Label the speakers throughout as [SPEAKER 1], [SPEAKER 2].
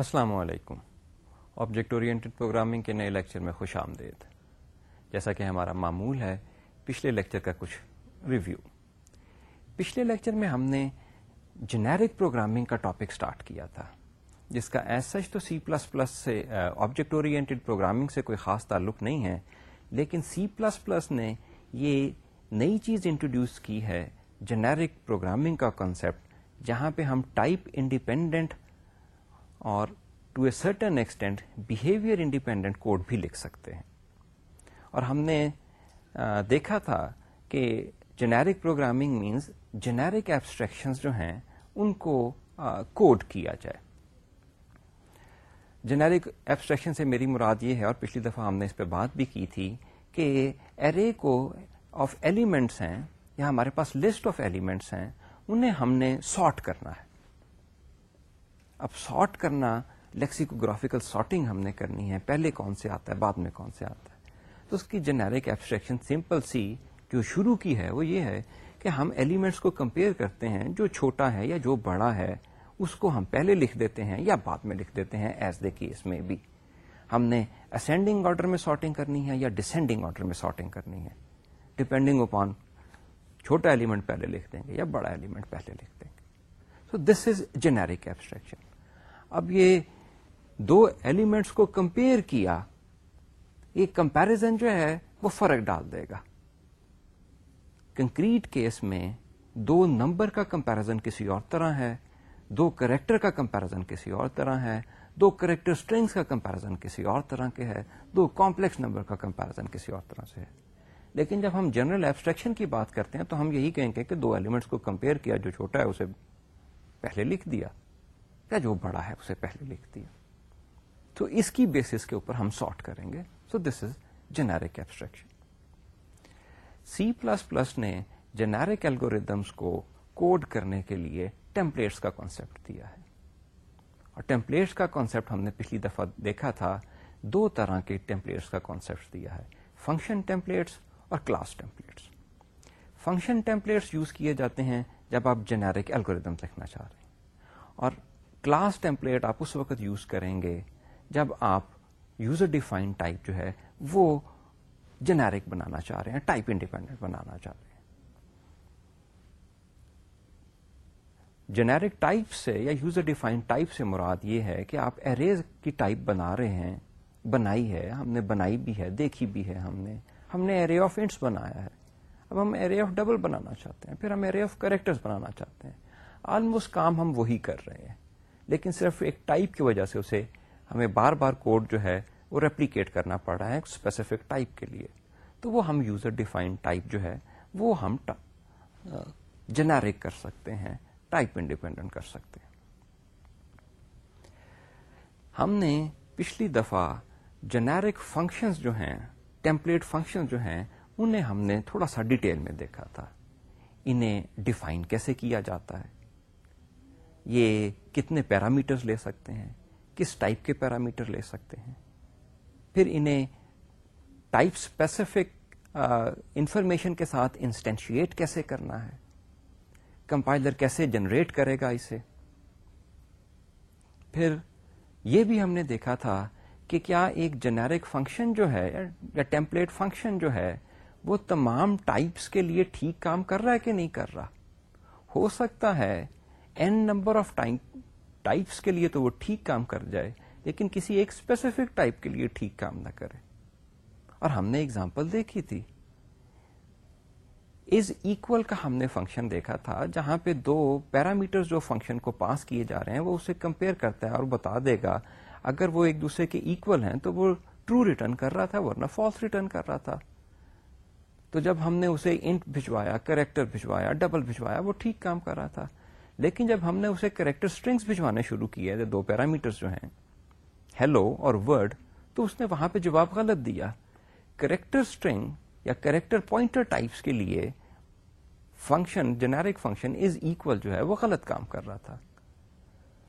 [SPEAKER 1] السلام علیکم۔ Object oriented programming کے نئے لیکچر میں خوش آمدید۔ جیسا کہ ہمارا معمول ہے، پچھلے لیکچر کا کچھ ریویو پچھلے لیکچر میں ہم نے جنیرک پروگرامنگ کا ٹاپک سٹارٹ کیا تھا، جس کا ایز سچ تو سی پلس پلس سے آبجیکٹ اورینٹڈ پروگرامنگ سے کوئی خاص تعلق نہیں ہے، لیکن سی پلس پلس نے یہ نئی چیز انٹروڈیوس کی ہے جنیرک پروگرامنگ کا کانسیپٹ جہاں پہ ہم ٹائپ انڈیپینڈنٹ اور to a certain extent behaviour independent code بھی لکھ سکتے ہیں۔ اور ہم نے دیکھا تھا کہ generic programming means generic abstraction جو ہیں، ان کو کوڈ کیا جائے۔ جنیرک ایبسٹریکشن سے میری مراد یہ ہے، اور پچھلی دفعہ ہم نے اس پہ بات بھی کی تھی کہ ارے کو آف ایلیمنٹس ہیں، یا ہمارے پاس لسٹ آف ایلیمنٹس ہیں، انہیں ہم نے سارٹ کرنا ہے۔ اب سارٹ کرنا لیکسیکوگرافیکل سارٹنگ ہم نے کرنی ہے۔ پہلے کون سے آتا ہے؟ بعد میں کون سے آتا ہے؟ تو اس کی جنیرک ایبسٹریکشن سمپل سی جو شروع کی ہے، وہ یہ ہے کہ ہم ایلیمنٹس کو کمپیئر کرتے ہیں، جو چھوٹا ہے یا جو بڑا ہے، اس کو ہم پہلے لکھ دیتے ہیں یا بعد میں لکھ دیتے ہیں ایز دے کیس میں بھی ہم نے اسینڈنگ آرڈر میں سارٹنگ کرنی ہے یا ڈسینڈنگ آرڈر میں سارٹنگ کرنی ہے۔ ڈپینڈنگ اپان چھوٹا ایلیمنٹ پہلے لکھ دیں گے یا بڑا ایلیمنٹ پہلے لکھ دیں گے۔ So this is generic abstraction اب یہ دو ایلیمنٹس کو کمپیئر کیا، یہ کمپیرزن جو ہے وہ فرق ڈال دے گا۔ کنکریٹ کیس میں دو نمبر کا کمپیرزن کسی اور طرح ہے، دو کریکٹر کا کمپیرزن کسی اور طرح ہے، دو کریکٹر اسٹرنگس کا کمپیرزن کسی اور طرح کے ہے، دو کمپلیکس نمبر کا کمپیرزن کسی اور طرح سے ہے۔ لیکن جب ہم جنرل ایبسٹریکشن کی بات کرتے ہیں تو ہم یہی کہیں گے کہ دو ایلیمنٹس کو کمپیئر کیا، جو چھوٹا ہے، اسے پہلے لکھ دیا۔ یا جو بڑا ہے اسے پہلے لکھ دیا تو اس کی بیسس کے اوپر ہم سارٹ کریں گے۔ So this is generic abstraction C plus plus نے جنیرک ایلگوریدمس کو کوڈ کرنے کے لیے ٹیمپلیٹس کا کانسیپٹ دیا ہے۔ اور ٹیمپلیٹس کا کانسیپٹ ہم نے پچھلی دفعہ دیکھا تھا، دو طرح کے ٹیمپلیٹس کا کانسیپٹ دیا ہے۔ فنکشن ٹیمپلیٹس اور class templates function templates use کیے جاتے ہیں جب آپ جنیرک ایلگوریدم لکھنا چاہ رہے ہیں۔ اور کلاس ٹیمپلیٹ آپ اس وقت یوز کریں گے جب آپ یوزر ڈیفائن ٹائپ جو ہے وہ جنیرک بنانا چاہ رہے ہیں ٹائپ انڈیپینڈنٹ بنانا چاہ رہے ہیں۔ جنیرک ٹائپ سے یا یوزر ڈیفائن ٹائپ سے مراد یہ ہے کہ آپ اریز کی ٹائپ بنا رہے ہیں، بنائی ہے، ہم نے بنائی بھی ہے، دیکھی بھی ہے ہم نے۔ ہم نے ارے آف انٹس بنایا ہے۔ اب ہم ارے آف ڈبل بنانا چاہتے ہیں، پھر ہم ارے آف کریکٹر بنانا چاہتے ہیں۔ آلموسٹ کام ہم وہی کر رہے ہیں۔ لیکن صرف ایک ٹائپ کی وجہ سے اسے ہمیں بار بار کوڈ جو ہے وہ ریپلیکیٹ کرنا پڑ رہا ہے ایک اسپیسیفک ٹائپ کے لیے۔ تو وہ ہم یوزر ڈیفائن ٹائپ جو ہے وہ ہم جنیرک کر سکتے ہیں ٹائپ انڈیپینڈنٹ کر سکتے ہیں۔ ہم نے پچھلی دفعہ جنیرک فنکشنز جو ہیں ٹیمپلیٹ فنکشن جو ہیں، انہیں ہم نے تھوڑا سا ڈیٹیل میں دیکھا تھا۔ انہیں ڈیفائن کیسے کیا جاتا ہے؟ یہ کتنے پیرامیٹرز لے سکتے ہیں؟ کس ٹائپ کے پیرامیٹر لے سکتے ہیں؟ پھر انہیں ٹائپ اسپیسیفک انفارمیشن کے ساتھ انسٹینشیٹ کیسے کرنا ہے؟ کمپائلر کیسے جنریٹ کرے گا اسے؟ پھر یہ بھی ہم نے دیکھا تھا کہ کیا ایک جنیرک فنکشن جو ہے، یا ٹیمپلیٹ فنکشن جو ہے، وہ تمام ٹائپس کے لیے ٹھیک کام کر رہا ہے کہ نہیں کر رہا؟ ہو سکتا ہے این نمبر آف ٹائپس کے لیے تو وہ ٹھیک کام کر جائے، لیکن کسی ایک اسپیسیفک ٹائپ کے لیے ٹھیک کام نہ کرے۔ اور ہم نے اگزامپل دیکھی تھی۔ از اکول کا ہم نے فنکشن دیکھا تھا، جہاں پہ دو پیرامیٹر جو فنکشن کو پاس کیے جا رہے ہیں، وہ اسے کمپیئر کرتا ہے اور بتا دے گا۔ اگر وہ ایک دوسرے کے ایکول ہیں، تو وہ ٹرو ریٹرن کر رہا تھا، ورنہ فالس ریٹرن کر رہا تھا۔ تو جب ہم نے اسے انٹ بھجوایا کریکٹر بھجوایا ڈبل بھجوایا، وہ ٹھیک کام کر رہا تھا۔ لیکن جب ہم نے اسے کریکٹر اسٹرنگس بھجوانے شروع کیے دو پیرامیٹر جو ہیں ہیلو اور ورڈ تو اس نے وہاں پہ جواب غلط دیا۔ کریکٹر اسٹرنگ یا کریکٹر پوائنٹر ٹائپس کے لیے function generic function is equal جو ہے، وہ غلط کام کر رہا تھا۔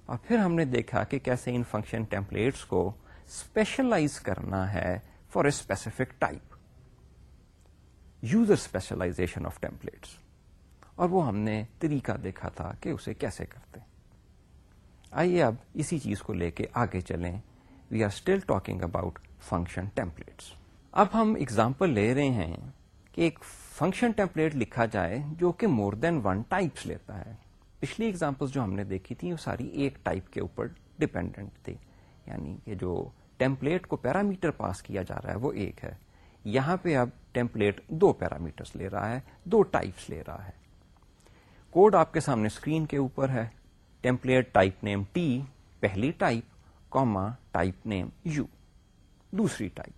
[SPEAKER 1] اور پھر ہم نے دیکھا کہ کیسے ان فنکشن ٹیمپلیٹس کو اسپیشلائز کرنا ہے for a specific type user specialization of templates اور وہ ہم نے طریقہ دیکھا تھا کہ اسے کیسے کرتے آئیے اب اسی چیز کو لے کے آگے چلیں۔ We are still talking about function templates اب ہم اگزامپل لے رہے ہیں کہ ایک فنکشن ٹیمپلیٹ لکھا جائے جو کہ مور دین ون ٹائپس لیتا ہے۔ پچھلی اگزامپل جو ہم نے دیکھی تھی وہ ساری ایک ٹائپ کے اوپر ڈپینڈنٹ تھی یعنی کہ جو ٹیمپلیٹ کو پیرامیٹر پاس کیا جا رہا ہے وہ ایک ہے۔ یہاں پہ اب ٹیمپلیٹ دو پیرامیٹرس لے رہا ہے، دو ٹائپس لے رہا ہے۔ کوڈ آپ کے سامنے اسکرین کے اوپر ہے۔ ٹیمپلیٹ ٹائپ نیم ٹی پہلی type comma type name U دوسری ٹائپ۔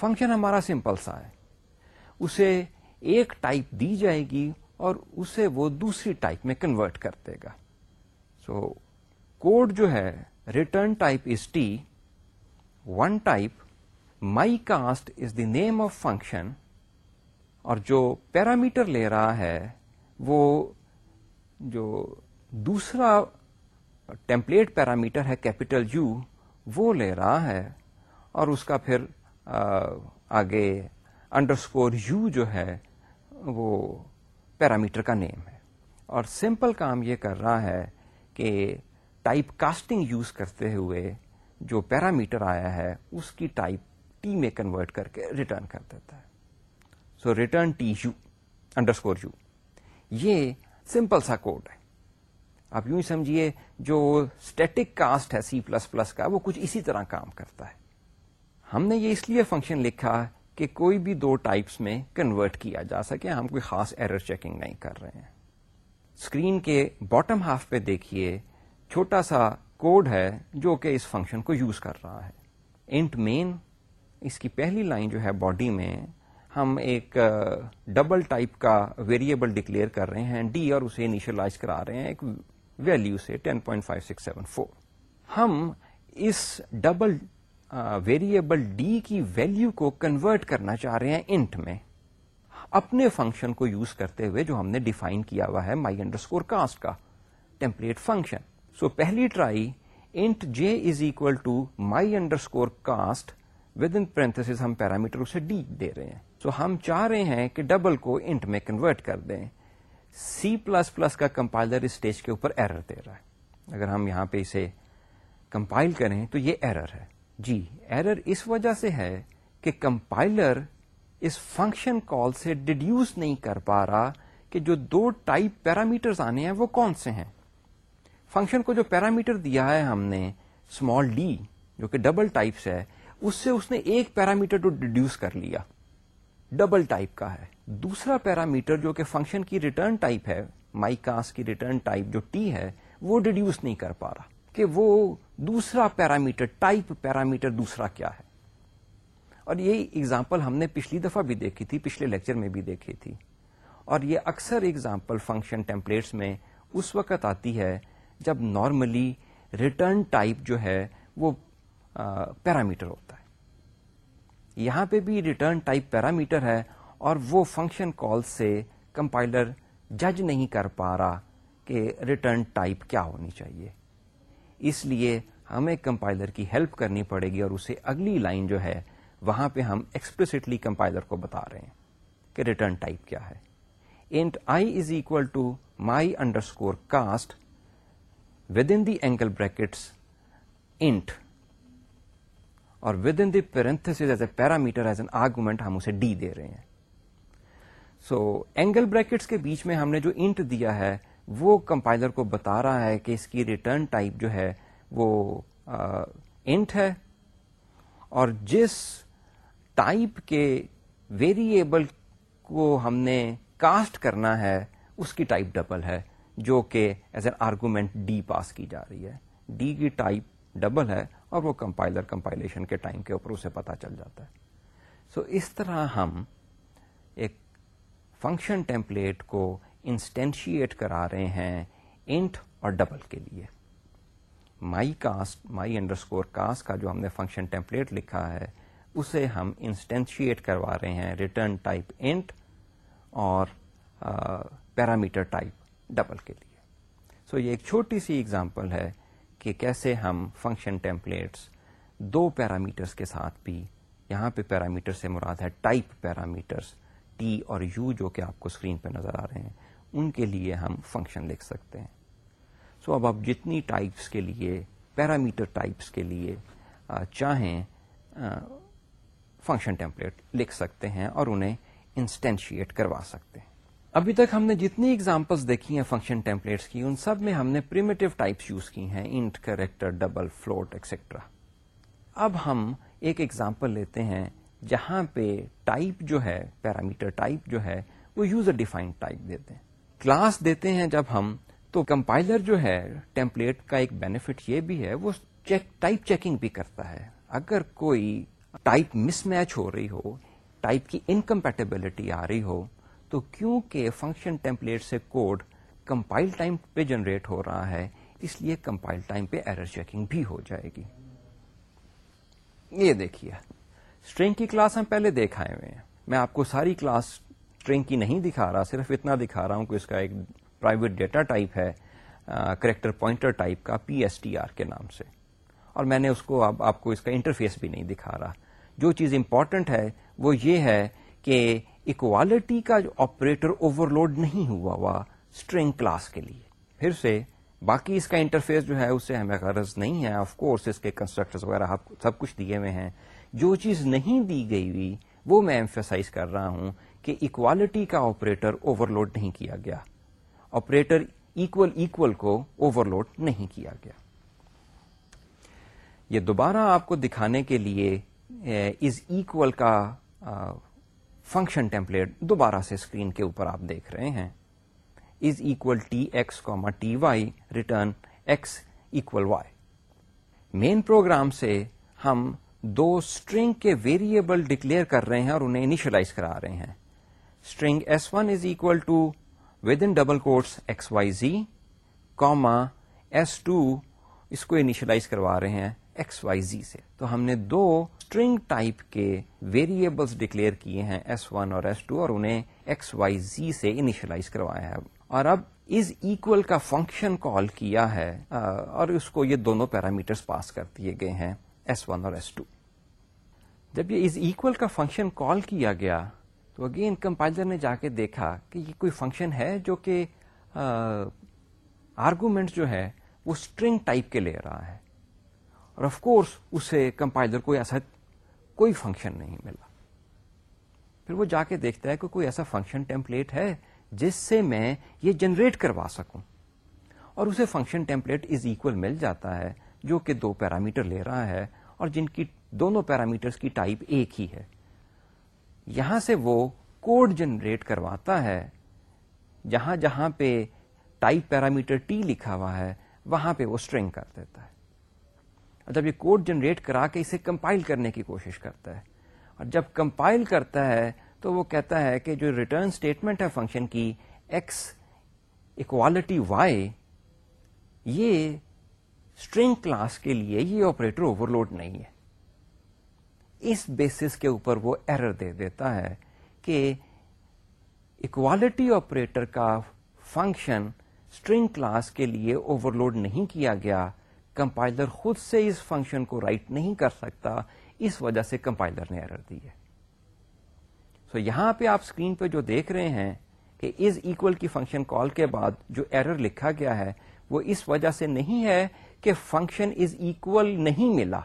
[SPEAKER 1] فنکشن ہمارا سمپل سا ہے۔ اسے ایک ٹائپ دی جائے گی اور اسے وہ دوسری ٹائپ میں کنورٹ کر دے گا۔ سو so, کوڈ جو ہے return type is T one type my cast is the name of function اور جو پیرامیٹر لے رہا ہے وہ جو دوسرا ٹیمپلیٹ پیرامیٹر ہے کیپیٹل یو، وہ لے رہا ہے اور اس کا پھر آگے انڈر اسکور یو جو ہے، وہ پیرامیٹر کا نیم ہے۔ اور سمپل کام یہ کر رہا ہے کہ ٹائپ کاسٹنگ یوز کرتے ہوئے جو پیرامیٹر آیا ہے، اس کی ٹائپ ٹی میں کنورٹ کر کے ریٹرن کر دیتا ہے۔ So return T U underscore U. یہ سمپل سا کوڈ ہے۔ آپ یوں ہی سمجھیے جو اسٹیٹک کاسٹ ہے سی پلس پلس کا، وہ کچھ اسی طرح کام کرتا ہے۔ ہم نے یہ اس لیے فنکشن لکھا کہ کوئی بھی دو ٹائپس میں کنورٹ کیا جا سکے، ہم کوئی خاص ایرر چیکنگ نہیں کر رہے ہیں۔ اسکرین کے باٹم ہاف پہ دیکھیے، چھوٹا سا کوڈ ہے جو کہ اس فنکشن کو یوز کر رہا ہے۔ انٹ مین اس کی پہلی لائن جو ہے باڈی میں ہم ایک ڈبل ٹائپ کا ویریبل ڈکلیئر کر رہے ہیں ڈی اور اسے انیشلائز کرا رہے ہیں، ایک ویلو سے 10.5674 ہم اس ڈبل ویریبل ڈی کی ویلو کو کنورٹ کرنا چاہ رہے ہیں انٹ میں، اپنے فنکشن کو یوز کرتے ہوئے جو ہم نے ڈیفائن کیا ہوا ہے مائی انڈر اسکور کاسٹ کا ٹیمپلیٹ فنکشن سو پہلی try int J is equal to my underscore cast within parentheses ہم پیرامیٹر اسے ڈی دے رہے ہیں۔ سو ہم چاہ رہے ہیں کہ ڈبل کو انٹ میں کنورٹ کر دیں۔ سی پلس پلس کا کمپائلر اسٹیج کے اوپر ایرر دے رہا ہے۔ اگر ہم یہاں پہ اسے کمپائل کریں تو یہ ایرر ہے۔ جی ایرر اس وجہ سے ہے کہ کمپائلر اس فنکشن کال سے ڈیڈیوس نہیں کر پا رہا کہ جو دو ٹائپ پیرامیٹر آنے ہیں وہ کون سے ہیں۔ فنکشن کو جو پیرامیٹر دیا ہے ہم نے اسمال ڈی جو کہ ڈبل ٹائپس ہے، اس سے اس نے ایک پیرامیٹر ڈیڈیوس کر لیا۔ ڈبل ٹائپ کا ہے۔ دوسرا پیرامیٹر جو کہ فنکشن کی ریٹرن ٹائپ ہے، مائی کاس کی ریٹرن ٹائپ جو ٹی ہے، وہ ڈیڈیوس نہیں کر پا رہا کہ وہ دوسرا پیرامیٹر، ٹائپ پیرامیٹر دوسرا کیا ہے۔ اور یہ اگزامپل ہم نے پچھلی دفعہ بھی دیکھی تھی، پچھلے لیکچر میں بھی دیکھی تھی۔ اور یہ اکثر اگزامپل فنکشن ٹیمپلیٹس میں اس وقت آتی ہے جب نارملی ریٹرن ٹائپ جو ہے وہ پیرامیٹر ہوتا یہاں پہ بھی ریٹرن ٹائپ پیرامیٹر ہے اور وہ فنکشن کال سے کمپائلر جج نہیں کر پا رہا کہ ریٹرن ٹائپ کیا ہونی چاہیے۔ اس لیے ہمیں کمپائلر کی ہیلپ کرنی پڑے گی اور اسے اگلی لائن جو ہے، وہاں پہ ہم ایکسپلسٹلی کمپائلر کو بتا رہے ہیں کہ ریٹرن ٹائپ کیا ہے۔ Int I is equal to my underscore cast within the angle brackets int اور within the parentheses as a parameter as an argument ہم اسے ڈی دے رہے ہیں. سو اینگل بریکٹس کے بیچ میں ہم نے جو انٹ دیا ہے، وہ کمپائلر کو بتا رہا ہے کہ اس کی ریٹرن ٹائپ جو ہے، وہ انٹ ہے. اور جس ٹائپ کے ویریبل کو ہم نے کاسٹ کرنا ہے، اس کی ٹائپ ڈبل ہے، جو کہ as an argument D pass کی جا رہی ہے. ڈی کی ٹائپ ڈبل ہے اور وہ کمپائلر کمپائلیشن کے ٹائم کے اوپر اسے پتا چل جاتا ہے۔ سو so اس طرح ہم ایک فنکشن ٹیمپلیٹ کو انسٹینشیٹ کرا رہے ہیں انٹ اور ڈبل کے لیے۔ My cast my underscore cast کا جو ہم نے فنکشن ٹیمپلیٹ لکھا ہے، اسے ہم انسٹینشیٹ کروا رہے ہیں ریٹرن ٹائپ انٹ اور پیرامیٹر ٹائپ ڈبل کے لیے۔ سو so یہ ایک چھوٹی سی اگزامپل ہے۔ کہ کیسے ہم فنکشن ٹیمپلیٹس دو پیرامیٹرس کے ساتھ بھی، یہاں پہ پیرامیٹر سے مراد ہے ٹائپ پیرامیٹرس ٹی اور یو جو کہ آپ کو اسکرین پہ نظر آ رہے ہیں، ان کے لیے ہم فنکشن لکھ سکتے ہیں۔ سو اب آپ جتنی ٹائپس کے لیے، پیرامیٹر ٹائپس کے لیے چاہیں فنکشن ٹیمپلیٹ لکھ سکتے ہیں اور انہیں انسٹینشیٹ کروا سکتے ہیں۔ ابھی تک ہم نے جتنی ایگزامپلس دیکھی ہیں فنکشن ٹیمپلیٹس کی، ان سب میں ہم نے پریمیٹو ٹائپس یوز کی ہیں int character double float etcetera اب ہم ایک ایگزامپل لیتے ہیں جہاں پہ ٹائپ جو ہے پیرامیٹر ٹائپ جو ہے، وہ یوزر ڈیفائنڈ ٹائپ دیتے ہیں۔ کلاس دیتے ہیں جب ہم، تو کمپائلر جو ہے ٹیمپلیٹ کا ایک بینیفٹ یہ بھی ہے، وہ چیک ٹائپ چیکنگ بھی کرتا ہے۔ اگر کوئی ٹائپ مس میچ ہو رہی ہو ٹائپ کی انکمپیٹیبلٹی آ رہی ہو تو کیونکہ فنکشن ٹیمپلیٹ سے کوڈ کمپائل ٹائم پہ جنریٹ ہو رہا ہے، اس لیے کمپائل ٹائم پہ ایرر چیکنگ بھی ہو جائے گی۔ یہ دیکھیے۔ اسٹرنگ کی کلاس ہم پہلے دیکھائے ہوئے ہیں۔ میں آپ کو ساری کلاس اسٹرنگ کی نہیں دکھا رہا، صرف اتنا دکھا رہا ہوں کہ اس کا ایک پرائیویٹ ڈیٹا ٹائپ ہے کریکٹر پوائنٹر ٹائپ کا پی ایس ٹی آر کے نام سے۔ اور میں نے اس کو اب آپ کو اس کا انٹرفیس بھی نہیں دکھا رہا۔ جو چیز امپورٹنٹ ہے وہ یہ ہے کہ اکوالٹی کا جو آپریٹر اوور لوڈ نہیں ہوا ہوا اسٹرنگ کلاس کے لیے۔ پھر سے باقی اس کا انٹرفیس جو ہے، اس سے ہمیں غرض نہیں ہے۔ آف کورس اس کے کنسٹرکٹر وغیرہ سب کچھ دیے ہوئے ہیں۔ جو چیز نہیں دی گئی ہوئی، وہ میں ایمفیسائز کر رہا ہوں کہ اکوالٹی کا آپریٹر اوور لوڈ نہیں کیا گیا۔ آپریٹر اکول اکول کو اوور لوڈ نہیں کیا گیا۔ یہ دوبارہ آپ کو دکھانے کے لیے eh, از اکول کا فنکشن ٹیمپلیٹ دوبارہ سے اسکرین کے اوپر آپ دیکھ رہے ہیں۔ Is equal T X comma T Y return X equal Y main program سے ہم دو اسٹرنگ کے ویریبل ڈکلیئر کر رہے ہیں اور انہیں انیشلائز کرا رہے ہیں۔ String S one is equal to within double quotes X Y Z comma S two اس کو انیشلائز کروا رہے ہیں۔ ایکس وائی زی سے۔ تو ہم نے دو اسٹرنگ ٹائپ کے ویریبلس ڈکلیئر کیے ہیں ایس ون اور ایس ٹو اور انہیں ایکس وائی زی سے انیشلائز کروایا ہے۔ اور اب از اکول کا فنکشن کال کیا ہے اور اس کو یہ دونوں پیرامیٹرس پاس کر دیے گئے ہیں ایس ون اور ایس ٹو جب یہ از اکول کا فنکشن کال کیا گیا، تو اگین کمپائلر نے جا کے دیکھا کہ یہ کوئی فنکشن ہے جو کہ آرگومنٹ جو ہے وہ اسٹرنگ ٹائپ کے لے رہا ہے۔ اور آف کورس اسے کمپائلر کو ایسا کوئی فنکشن نہیں ملا۔ پھر وہ جا کے دیکھتا ہے کہ کوئی ایسا فنکشن ٹیمپلیٹ ہے جس سے میں یہ جنریٹ کروا سکوں۔ اور اسے فنکشن ٹیمپلیٹ از اکول مل جاتا ہے، جو کہ دو پیرامیٹر لے رہا ہے اور جن کی دونوں پیرامیٹرز کی ٹائپ ایک ہی ہے۔ یہاں سے وہ کوڈ جنریٹ کرواتا ہے۔ جہاں جہاں پہ ٹائپ پیرامیٹر ٹی لکھا ہوا ہے، وہاں پہ وہ اسٹرنگ کر دیتا ہے۔ جب یہ کوڈ جنریٹ کرا کے اسے کمپائل کرنے کی کوشش کرتا ہے۔ اور جب کمپائل کرتا ہے تو وہ کہتا ہے کہ جو ریٹرن اسٹیٹمنٹ ہے فنکشن کی ایکس اکوالٹی وائی یہ اسٹرنگ کلاس کے لیے یہ آپریٹر اوور لوڈ نہیں ہے۔ اس بیسس کے اوپر وہ ایرر دے دیتا ہے کہ اکوالٹی آپریٹر کا فنکشن اسٹرنگ کلاس کے لیے اوور لوڈ نہیں کیا گیا۔ کمپائلر خود سے اس فنکشن کو رائٹ نہیں کر سکتا، اس وجہ سے کمپائلر نے ایرر دی ہے۔ سو so یہاں پہ آپ اسکرین پہ جو دیکھ رہے ہیں کہ از اکول کی فنکشن کال کے بعد جو ایرر لکھا گیا ہے، وہ اس وجہ سے نہیں ہے کہ فنکشن از اکول نہیں ملا۔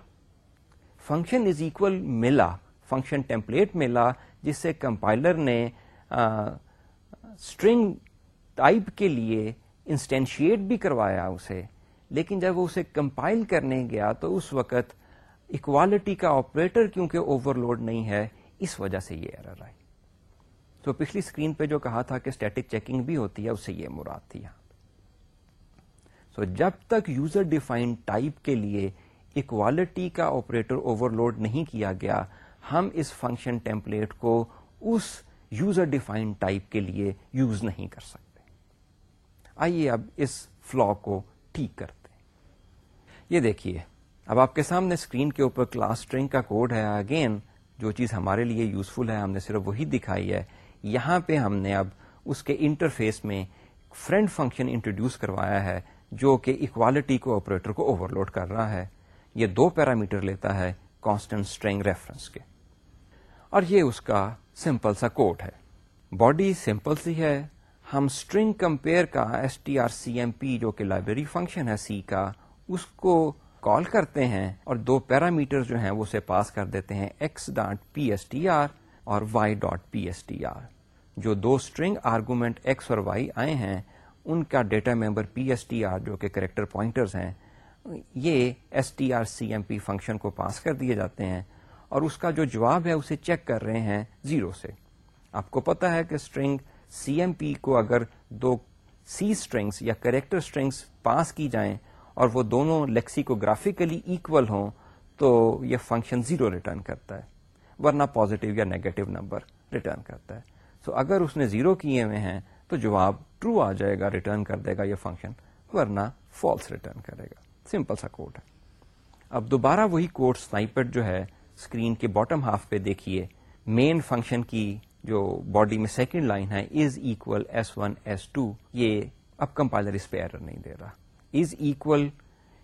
[SPEAKER 1] فنکشن از اکول ملا، فنکشن ٹیمپلیٹ ملا، جس سے کمپائلر نے اسٹرنگ ٹائپ کے لیے انسٹینشیٹ بھی کروایا اسے۔ لیکن جب وہ اسے کمپائل کرنے گیا تو اس وقت اکوالٹی کا آپریٹر کیونکہ اوور لوڈ نہیں ہے، اس وجہ سے یہ ایرر آئی۔ تو پچھلی اسکرین پہ جو کہا تھا کہ اسٹیٹک چیکنگ بھی ہوتی ہے، اس سے یہ مراد تھی سو جب تک یوزر ڈیفائنڈ ٹائپ کے لیے اکوالٹی کا آپریٹر اوور لوڈ نہیں کیا گیا، ہم اس فنکشن ٹیمپلیٹ کو اس یوزر ڈیفائنڈ ٹائپ کے لیے یوز نہیں کر سکتے۔ آئیے اب اس فلو کو ٹھیک کرتے یہ دیکھیے، اب آپ کے سامنے اسکرین کے اوپر کلاس اسٹرنگ کا کوڈ ہے۔ اگین جو چیز ہمارے لیے یوزفل ہے، ہم نے صرف وہی دکھائی ہے۔ یہاں پہ ہم نے اب اس کے انٹرفیس میں فرینڈ فنکشن انٹروڈیوس کروایا ہے، جو کہ اکوالٹی کو آپریٹر کو اوور لوڈ کر رہا ہے۔ یہ دو پیرامیٹر لیتا ہے کانسٹنٹ اسٹرنگ ریفرنس کے۔ اور یہ اس کا سمپل سا کوڈ ہے۔ باڈی سمپل سی ہے۔ ہم اسٹرنگ کمپیئر کا S T R C M P جو کہ لائبریری فنکشن ہے سی کا اس کو کال کرتے ہیں اور دو پیرامیٹر جو ہیں وہ اسے پاس کر دیتے ہیں X dot P S T R اور Y dot P S T R جو دو اسٹرنگ آرگومنٹ ایکس اور وائی آئے ہیں، ان کا data member P S T R جو کہ کریکٹر پوائنٹرز ہیں، یہ S T R C M P function کو پاس کر دیے جاتے ہیں اور اس کا جو جواب ہے اسے چیک کر رہے ہیں زیرو سے۔ آپ کو پتا ہے کہ اسٹرنگ سی ایم پی کو اگر دو سی اسٹرنگس یا کریکٹر اسٹرنگس پاس کی جائیں اور وہ دونوں لیکسیکوگرافیکلی ایکول ہوں، تو یہ فنکشن زیرو ریٹرن کرتا ہے، ورنہ پازیٹو یا نیگیٹو نمبر ریٹرن کرتا ہے۔ سو so اگر اس نے زیرو کیے ہوئے ہیں، تو جواب ٹرو آ جائے گا ریٹرن کر دے گا یہ فنکشن ورنہ فالس ریٹرن کرے گا۔ سمپل سا کوڈ ہے۔ اب دوبارہ وہی کوڈ سنائپر جو ہے اسکرین کے باٹم ہاف پہ دیکھیے۔ مین فنکشن کی جو باڈی میں سیکنڈ لائن ہے is equal S one S two یہ اب کمپائلر اس پہ ایرر نہیں دے رہا۔ از اکول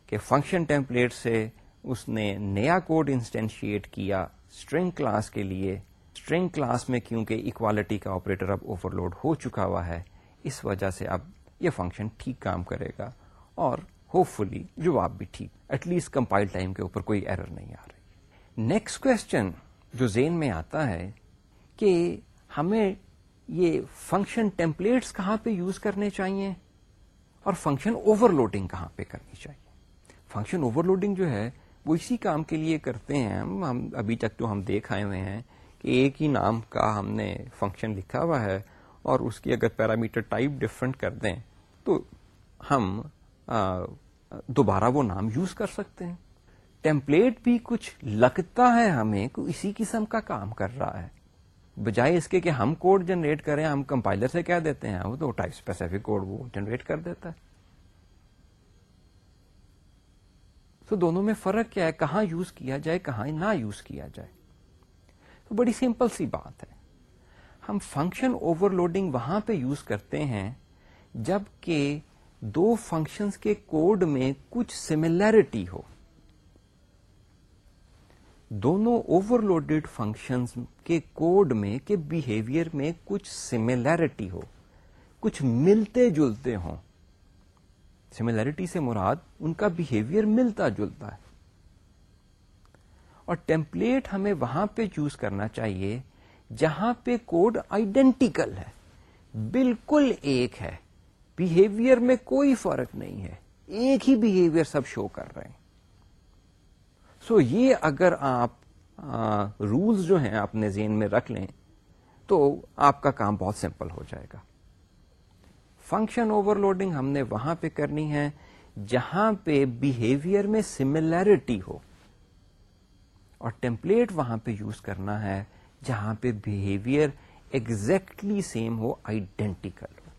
[SPEAKER 1] کے فنکشن ٹیمپلیٹ سے اس نے نیا کوڈ انسٹینشیٹ کیا اسٹرنگ کلاس کے لیے۔ اسٹرنگ کلاس میں کیونکہ اکوالٹی کا آپریٹر اب اوور لوڈ ہو چکا ہوا ہے، اس وجہ سے اب یہ فنکشن ٹھیک کام کرے گا اور ہوپ فلی جواب بھی ٹھیک ایٹ لیسٹ کمپائل ٹائم کے اوپر کوئی ایرر نہیں آ رہی۔ نیکسٹ کوشچن جو زین میں آتا ہے کہ ہمیں یہ فنکشن ٹیمپلیٹس کہاں پہ یوز کرنے چاہیے؟ اور فنکشن اوور لوڈنگ کہاں پہ کرنی چاہیے؟ فنکشن اوور لوڈنگ جو ہے، وہ اسی کام کے لیے کرتے ہیں ہم ہم ابھی تک جو ہم دیکھ آئے ہوئے ہیں کہ ایک ہی نام کا ہم نے فنکشن لکھا ہوا ہے اور اس کی اگر پیرامیٹر ٹائپ ڈفرنٹ کر دیں تو ہم دوبارہ وہ نام یوز کر سکتے ہیں۔ ٹیمپلیٹ بھی کچھ لگتا ہے ہمیں کہ اسی قسم کا کام کر رہا ہے۔ بجائے اس کے کہ ہم کوڈ جنریٹ کریں، ہم کمپائلر سے کہہ دیتے ہیں، وہ تو ٹائپ اسپیسیفک کوڈ وہ جنریٹ کر دیتا ہے۔ تو دونوں میں فرق کیا ہے؟ کہاں یوز کیا جائے، کہاں نہ یوز کیا جائے۔ تو بڑی سمپل سی بات ہے۔ ہم فنکشن اوور لوڈنگ وہاں پہ یوز کرتے ہیں، جبکہ دو فنکشنز کے کوڈ میں کچھ سملیرٹی ہو۔ دونوں اوور لوڈیڈ فنکشنز کے کوڈ میں، کے بہیویئر میں کچھ سملیرٹی ہو، کچھ ملتے جلتے ہوں۔ سملیرٹی سے مراد ان کا بہیویئر ملتا جلتا ہے۔ اور ٹیمپلیٹ ہمیں وہاں پہ چوز کرنا چاہیے جہاں پہ کوڈ آئیڈینٹیکل ہے، بالکل ایک ہے۔ بہیویئر میں کوئی فرق نہیں ہے۔ ایک ہی بہیویئر سب شو کر رہے ہیں۔ سو یہ اگر آپ رولز جو ہیں اپنے ذہن میں رکھ لیں تو آپ کا کام بہت سمپل ہو جائے گا۔ فنکشن اوور لوڈنگ ہم نے وہاں پہ کرنی ہے جہاں پہ بہیویئر میں سملیرٹی ہو۔ اور ٹیمپلیٹ وہاں پہ یوز کرنا ہے جہاں پہ بہیویئر ایگزیکٹلی سیم ہو آئیڈینٹیکل ہو۔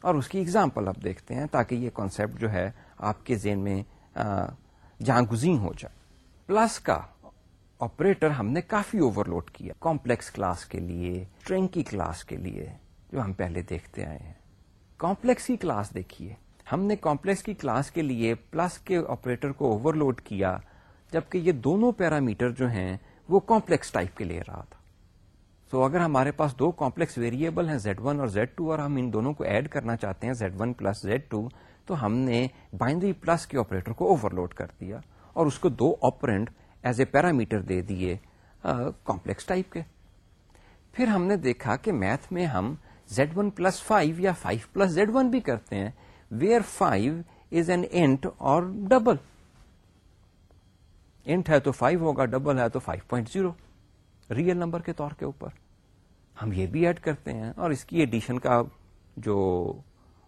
[SPEAKER 1] اور اس کی ایگزامپل اب دیکھتے ہیں تاکہ یہ کانسیپٹ جو ہے آپ کے ذہن میں جہاں گزین ہو جائے۔ پلس کا آپریٹر ہم نے کافی اوور لوڈ کیا۔ کمپلیکس کلاس کے لیے ٹرین کی کلاس کے لیے جو ہم پہلے دیکھتے آئے ہیں۔ کمپلیکس کی کلاس دیکھیے۔ ہم نے کمپلیکس کی کلاس کے لیے پلس کے آپریٹر کو اوور لوڈ کیا، جبکہ یہ دونوں پیرامیٹر جو ہیں وہ کمپلیکس ٹائپ کے لے رہا تھا۔ سو so اگر ہمارے پاس دو کمپلیکس ویریبل ہیں زیڈ ون اور زیڈ ٹو اور ہم ان دونوں کو ایڈ کرنا چاہتے ہیں Z one plus Z two تو ہم نے بائنڈری پلس کے آپریٹر کو اوور لوڈ کر دیا اور اس کو دو آپرینٹ ایز اے پیرامیٹر دے دیے کمپلیکس ٹائپ کے۔ پھر ہم نے دیکھا کہ میتھ میں ہم زیڈ ون پلس فائیو یا فائیو پلس زیڈ ون بھی کرتے ہیں ویئر فائیو از این اینٹ اور ڈبل انٹ ہے تو فائیو ہوگا ڈبل ہے تو five point zero real number کے طور کے اوپر۔ ہم یہ بھی ایڈ کرتے ہیں اور اس کی ایڈیشن کا جو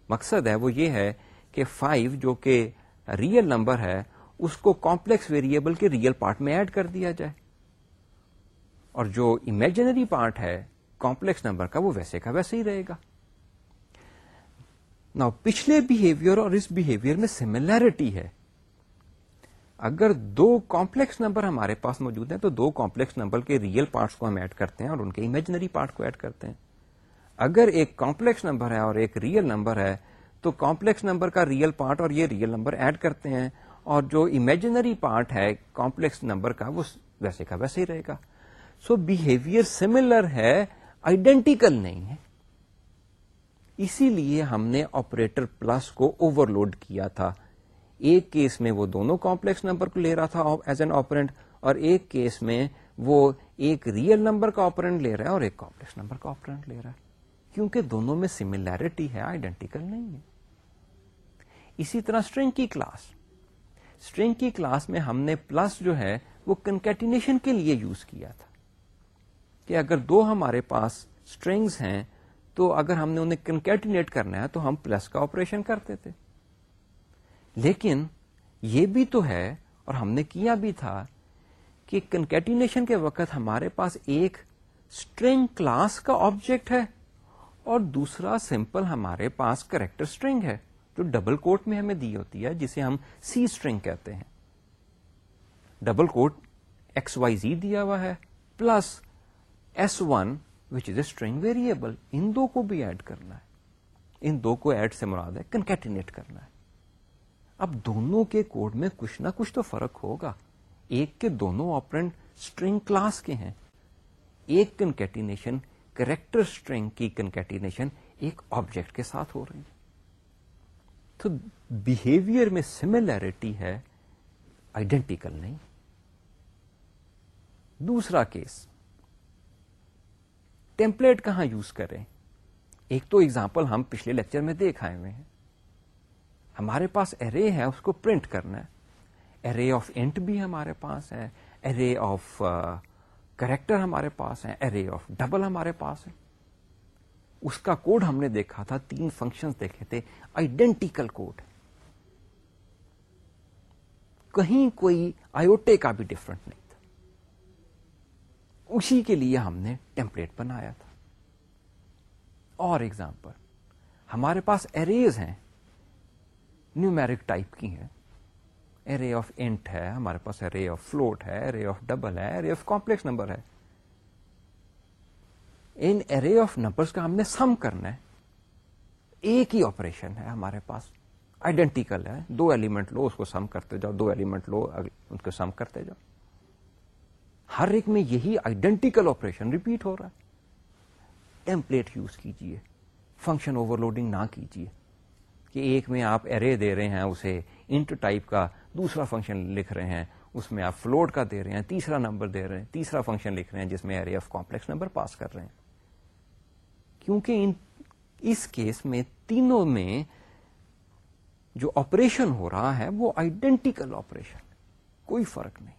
[SPEAKER 1] مقصد ہے وہ یہ ہے کہ فائیو جو کہ ریئل نمبر ہے، اس کو کمپلیکس ویریبل کے ریئل پارٹ میں ایڈ کر دیا جائے۔ اور جو امیجنری پارٹ ہے کمپلیکس نمبر کا، وہ ویسے کا ویسے ہی رہے گا۔ نا پچھلے بہیویئر اور اس بہیویئر میں سملیرٹی ہے۔ اگر دو کمپلیکس نمبر ہمارے پاس موجود ہیں، تو دو کمپلیکس نمبر کے ریئل پارٹس کو ہم ایڈ کرتے ہیں اور ان کے امیجنری پارٹ کو ایڈ کرتے ہیں۔ اگر ایک کمپلیکس نمبر ہے اور ایک ریئل نمبر ہے تو کمپلیکس نمبر کا ریئل پارٹ اور یہ ریئل نمبر ایڈ کرتے ہیں اور جو امیجنری پارٹ ہے، کمپلیکس نمبر کا، وہ ویسے کا ویسے ہی رہے گا۔ سو بہیویئر سملر ہے آئیڈینٹیکل نہیں ہے۔ اسی لیے ہم نے آپریٹر پلس کو اوور لوڈ کیا تھا۔ ایک کیس میں وہ دونوں کمپلیکس نمبر کو لے رہا تھا ایز این آپرینٹ اور ایک کیس میں وہ ایک ریئل نمبر کا آپرینٹ لے رہا ہے اور ایک کمپلیکس نمبر کا آپرینٹ لے رہا ہے۔ کیونکہ دونوں میں سملیرٹی ہے آئیڈینٹیکل نہیں ہے۔ اسی طرح اسٹرنگ کی کلاس اسٹرنگ کی کلاس میں ہم نے پلس جو ہے، وہ کنکیٹینیشن کے لیے یوز کیا تھا۔ کہ اگر دو ہمارے پاس اسٹرنگس ہیں، تو اگر ہم نے انہیں کنکیٹینیٹ کرنا ہے، تو ہم پلس کا آپریشن کرتے تھے۔ لیکن یہ بھی تو ہے، اور ہم نے کیا بھی تھا، کہ کنکیٹینیشن کے وقت ہمارے پاس ایک اسٹرنگ کلاس کا آبجیکٹ ہے۔ اور دوسرا سمپل ہمارے پاس کریکٹر اسٹرنگ ہے، جو ڈبل کوٹ میں ہمیں دی ہوتی ہے، جسے ہم سی اسٹرنگ کہتے ہیں۔ Double quote X Y Z دیا ہوا ہے، plus S one which is a string variable ان دو کو بھی ایڈ کرنا ہے۔ ان دو کو ایڈ سے مراد ہے کنکیٹینیٹ کرنا ہے۔ اب دونوں کے کوڈ میں کچھ نہ کچھ تو فرق ہوگا۔ ایک کے دونوں آپرینٹ اسٹرنگ کلاس کے ہیں۔ ایک کنکیٹینیشن کریکٹر اسٹرنگ کی کنکیٹینیشن ایک آبجیکٹ کے ساتھ ہو رہی ہے۔ تو بہیویئر میں سملیرٹی ہے آئیڈینٹیکل نہیں۔ دوسرا کیس ٹیمپلیٹ کہاں یوز کریں؟ ایک تو ایگزامپل ہم پچھلے لیکچر میں دیکھ آئے ہوئے ہیں۔ ہمارے پاس ارے ہے، اس کو پرنٹ کرنا ہے۔ ارے آف انٹ بھی ہمارے پاس ہے۔ ارے آف کریکٹر ہمارے پاس ہے ارے آف ڈبل ہمارے پاس ہے اس کا کوڈ ہم نے دیکھا تھا، تین فنکشن دیکھے تھے۔ آئیڈینٹیکل کوڈ کہیں کوئی آئیوٹے کا بھی ڈفرنٹ نہیں تھا۔ اسی کے لیے ہم نے ٹیمپلیٹ بنایا تھا۔ اور ایگزامپل ہمارے پاس اریز ہیں۔ نیومیرک ٹائپ کی ہیں۔ ارے آف انٹ ہے، ہمارے پاس ارے آف فلوٹ ہے ارے آف ڈبل ہے ارے آف کمپلیکس نمبر ہے۔ ان ارے آف نمبر کا ہم نے سم کرنا ہے۔ ایک ہی آپریشن ہے ہمارے پاس۔ آئیڈینٹیکل ہے۔ دو ایلیمنٹ لو اس کو سم کرتے جاؤ، دو ایلیمنٹ لو ان کو سم کرتے جاؤ۔ ہر ایک میں یہی آئیڈینٹیکل آپریشن ریپیٹ ہو رہا ہے۔ ٹیمپلیٹ یوز کیجیے فنکشن اوور لوڈنگ نہ کیجیے کہ ایک میں آپ ارے دے رہے ہیں، اسے انٹ ٹائپ کا دوسرا فنکشن لکھ رہے ہیں، اس میں آپ فلوٹ کا دے رہے ہیں، تیسرا نمبر دے رہے ہیں، تیسرا فنکشن لکھ رہے ہیں، جس میں array of complex number pass کر رہے ہیں۔ کیونکہ ان اس کیس میں تینوں میں جو آپریشن ہو رہا ہے، وہ آئیڈینٹیکل آپریشن کوئی فرق نہیں۔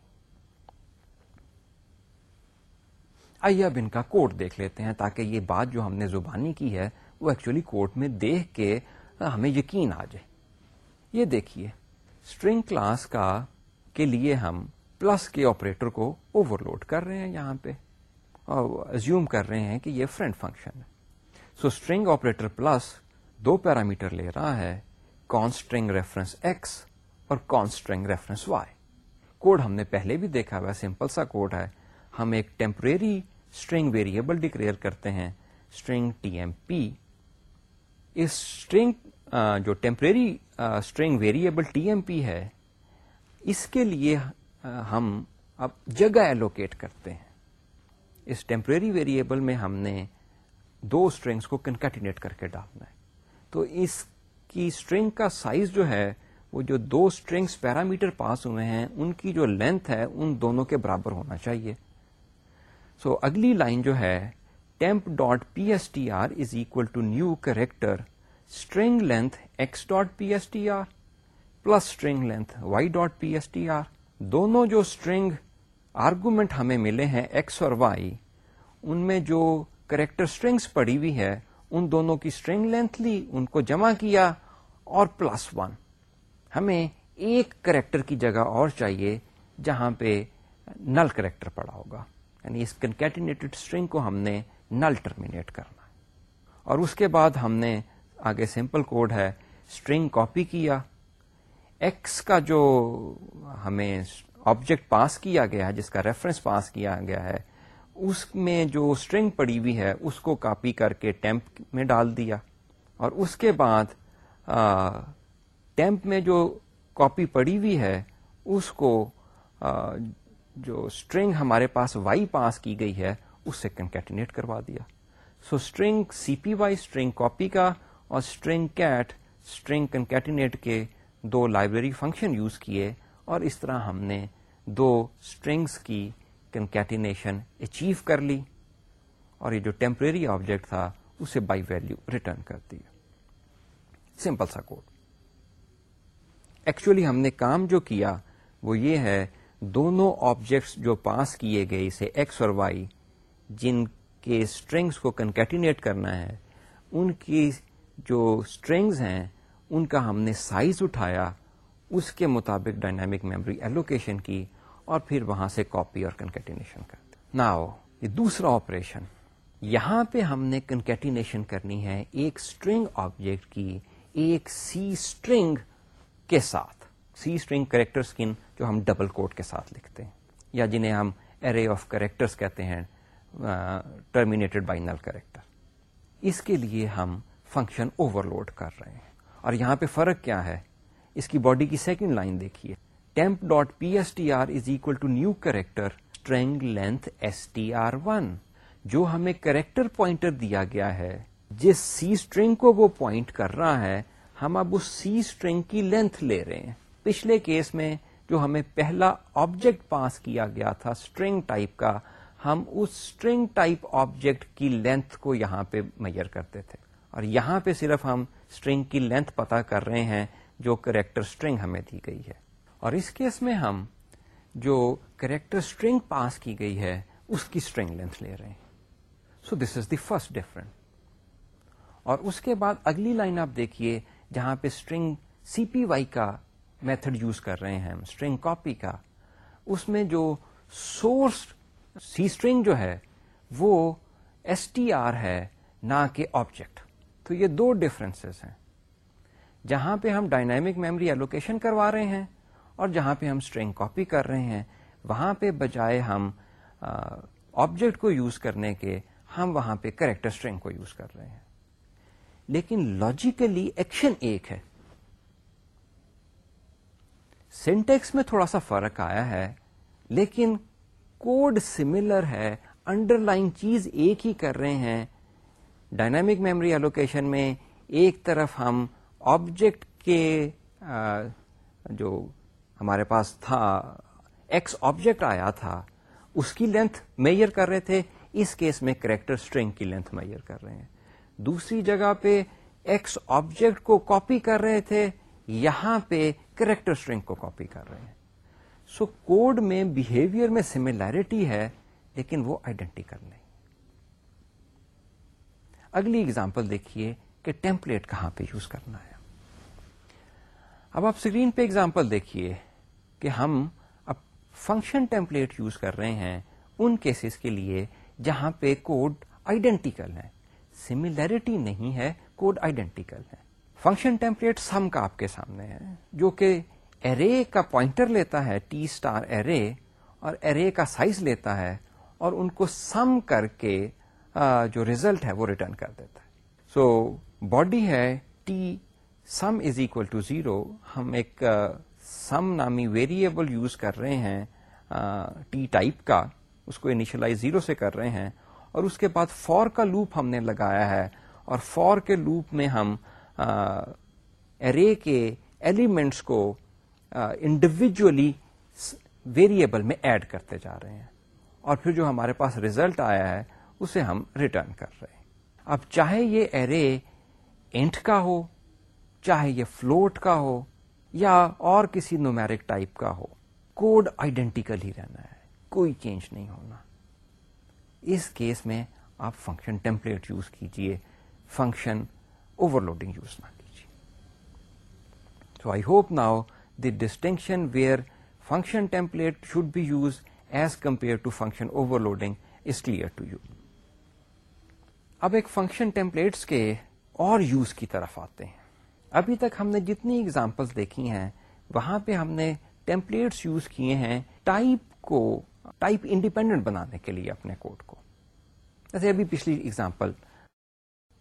[SPEAKER 1] آئیے اب ان کا کوڈ دیکھ لیتے ہیں، تاکہ یہ بات جو ہم نے زبانی کی ہے، وہ ایکچولی کوڈ میں دیکھ کے ہمیں یقین آ جائے۔ یہ دیکھیے۔ اسٹرنگ کلاس کا کے لیے ہم پلس کے آپریٹر کو اوور لوڈ کر رہے ہیں یہاں پہ اور ازیوم کر رہے ہیں کہ یہ فرینڈ فنکشن ہے سو اسٹرنگ آپریٹر پلس دو پیرامیٹر لے رہا ہے کانسٹرنگ ریفرنس ایکس اور کانسٹرنگ ریفرنس وائی کوڈ ہم نے پہلے بھی دیکھا ہوا سمپل سا کوڈ ہے ہم ایک ٹیمپریری اسٹرنگ ویریبل ڈکلیئر کرتے ہیں اسٹرنگ ٹی ایم پی اس اسٹرنگ جو temporary string variable T M P ہے اس کے لیے ہم اب جگہ ایلوکیٹ کرتے ہیں۔ اس ٹیمپریری ویریبل میں ہم نے دو اسٹرنگس کو کنکیٹینیٹ کر کے ڈالنا ہے۔ تو اس کی اسٹرنگ کا سائز جو ہے وہ جو دو اسٹرنگس پیرامیٹر پاس ہوئے ہیں ان کی جو لینتھ ہے ان دونوں کے برابر ہونا چاہیے۔ سو so, اگلی لائن جو ہے temp dot P S T R is equal to new character string length X dot P S T R plus string length Y dot P S T R دونوں جو اسٹرنگ آرگومنٹ ہمیں ملے ہیں x اور Y ان میں جو character strings پڑی ہوئی ہے ان دونوں کی اسٹرنگ لینتھ لی ان کو جمع کیا اور پلس ون ہمیں ایک کریکٹر کی جگہ اور چاہیے جہاں پہ نل کریکٹر پڑا ہوگا یعنی اس کنکیٹینیٹڈ اسٹرنگ کو ہم نے نل ٹرمینیٹ کرنا اور اس کے بعد ہم نے آگے سمپل کوڈ ہے اسٹرنگ کاپی کیا۔ ایکس کا جو ہمیں آبجیکٹ پاس کیا گیا ہے، جس کا ریفرنس پاس کیا گیا ہے، اس میں جو اسٹرنگ پڑی ہوئی ہے، اس کو کاپی کر کے ٹیمپ میں ڈال دیا۔ اور اس کے بعد ٹیمپ میں جو کاپی پڑی ہوئی ہے، اس کو جو اسٹرنگ ہمارے پاس وائی پاس کی گئی ہے، اس سے کنکیٹنیٹ کروا دیا۔ So string C P Y string copy کا اور اسٹرنگ کیٹ اسٹرنگ کنکیٹینیٹ کے دو لائبریری فنکشن یوز کیے اور اس طرح ہم نے دو اسٹرنگس کی کنکیٹینیشن اچیو کر لی اور یہ جو ٹیمپریری آبجیکٹ تھا اسے بائی ویلو ریٹرن کر دیا سمپل سا کوڈ ایکچولی ہم نے کام جو کیا وہ یہ ہے دونوں آبجیکٹس جو پاس کیے گئے اسے ایکس اور وائی جن کے اسٹرنگس کو کنکیٹینیٹ کرنا ہے، ان کی جو اسٹرنگز ہیں، ان کا ہم نے سائز اٹھایا، اس کے مطابق ڈائنامک میموری ایلوکیشن کی اور پھر وہاں سے کاپی اور کنکیٹینیشن کر دیا۔ نا یہ دوسرا آپریشن یہاں پہ ہم نے کنکیٹینیشن کرنی ہے ایک اسٹرنگ آبجیکٹ کی، ایک سی اسٹرنگ کے ساتھ۔ سی اسٹرنگ کریکٹر اسکن جو ہم ڈبل کوٹ کے ساتھ لکھتے ہیں، یا جنہیں ہم ارے آف کریکٹرس کہتے ہیں ٹرمینیٹڈ بائی نل کریکٹر اس کے لیے ہم فنکشن اوور لوڈ کر رہے ہیں۔ اور یہاں پہ فرق کیا ہے؟ اس کی باڈی کی سیکنڈ لائن دیکھیے۔ Temp dot P S T R is equal to new character string length S T R one جو ہمیں کریکٹر پوائنٹر دیا گیا ہے۔ جس سی اسٹرنگ کو وہ پوائنٹ کر رہا ہے، ہم اب اس سی اسٹرنگ کی لینتھ لے رہے ہیں۔ پچھلے کیس میں جو ہمیں پہلا آبجیکٹ پاس کیا گیا تھا اسٹرنگ ٹائپ کا، ہم اس اسٹرنگ ٹائپ آبجیکٹ کی لینتھ کو یہاں پہ میئر کرتے تھے۔ اور یہاں پہ صرف ہم اسٹرنگ کی لینتھ پتا کر رہے ہیں جو کریکٹر اسٹرنگ ہمیں دی گئی ہے۔ اور اس کیس میں ہم جو کریکٹر اسٹرنگ پاس کی گئی ہے، اس کی اسٹرنگ لینتھ لے رہے ہیں۔ سو this is the first different اور اس کے بعد اگلی لائن آپ دیکھیے، جہاں پہ اسٹرنگ سی پی وائی کا میتھڈ یوز کر رہے ہیں ہم اسٹرنگ کاپی کا، اس میں جو سورس سی اسٹرنگ جو ہے، وہ ایس ٹی آر ہے، نہ کہ آبجیکٹ تو یہ دو ڈفرینس ہیں۔ جہاں پہ ہم ڈائنامک میموری ایلوکیشن کروا رہے ہیں اور جہاں پہ ہم اسٹرنگ کاپی کر رہے ہیں، وہاں پہ بجائے ہم آبجیکٹ کو یوز کرنے کے ہم وہاں پہ کریکٹر اسٹرنگ کو یوز کر رہے ہیں۔ لیکن لاجیکلی ایکشن ایک ہے۔ سینٹیکس میں تھوڑا سا فرق آیا ہے، لیکن کوڈ سملر ہے انڈر لائن چیز ایک ہی کر رہے ہیں۔ ڈائنامک میموری ایلوکیشن میں ایک طرف ہم آبجیکٹ کے جو ہمارے پاس تھا ایکس آبجیکٹ آیا تھا اس کی لینتھ میئر کر رہے تھے اس کیس میں کریکٹر اسٹرنگ کی لینتھ میئر کر رہے ہیں۔ دوسری جگہ پہ ایکس آبجیکٹ کو کاپی کر رہے تھے یہاں پہ کریکٹر اسٹرنگ کو کاپی کر رہے ہیں۔ سو so, کوڈ میں بہیویئر میں سملیرٹی ہے لیکن وہ آئیڈینٹیکل نہیں۔ اگلی اگزامپل دیکھیے کہ ٹیمپلیٹ کہاں پہ یوز کرنا ہے۔ اب آپ اسکرین پہ اگزامپل دیکھیے کہ ہم اب فنکشن ٹیمپلیٹ یوز کر رہے ہیں ان کیسز کے لیے جہاں پہ کوڈ آئیڈینٹیکل ہے۔ سملیرٹی نہیں ہے کوڈ آئیڈینٹیکل ہے۔ فنکشن ٹیمپلیٹ سم کا آپ کے سامنے ہے، جو کہ ارے کا پوائنٹر لیتا ہے ٹی اسٹار ارے اور ارے کا سائز لیتا ہے اور ان کو سم کر کے جو ریزلٹ ہے وہ ریٹرن کر دیتا ہے۔ سو باڈی ہے T sum is equal to zero ہم ایک سم نامی ویریبل یوز کر رہے ہیں ٹی ٹائپ کا۔ اس کو انیشلائز زیرو سے کر رہے ہیں۔ اور اس کے بعد فور کا لوپ ہم نے لگایا ہے۔ اور فور کے لوپ میں ہم ارے کے ایلیمنٹس کو انڈیویجلی ویریبل میں ایڈ کرتے جا رہے ہیں۔ اور پھر جو ہمارے پاس ریزلٹ آیا ہے اسے ہم ریٹرن کر رہے ہیں۔ اب چاہے یہ ارے اینٹ کا ہو، چاہے یہ فلوٹ کا ہو، یا اور کسی نومیرک ٹائپ کا ہو کوڈ آئیڈینٹیکل ہی رہنا ہے، کوئی چینج نہیں ہونا۔ اس کیس میں آپ فنکشن ٹیمپلیٹ یوز کیجیے فنکشن اوور لوڈنگ یوز نہ کیجیے so I hope now the distinction where function template should be use as compare to function overloading is clear to you اب ایک فنکشن ٹیمپلیٹس کے اور use کی طرف آتے ہیں۔ ابھی تک ہم نے جتنی اگزامپلس دیکھی ہیں، وہاں پہ ہم نے ٹیمپلیٹس یوز کیے ہیں ٹائپ کو ٹائپ انڈیپینڈنٹ بنانے کے لیے اپنے کوڈ کو۔ جیسے ابھی پچھلی اگزامپل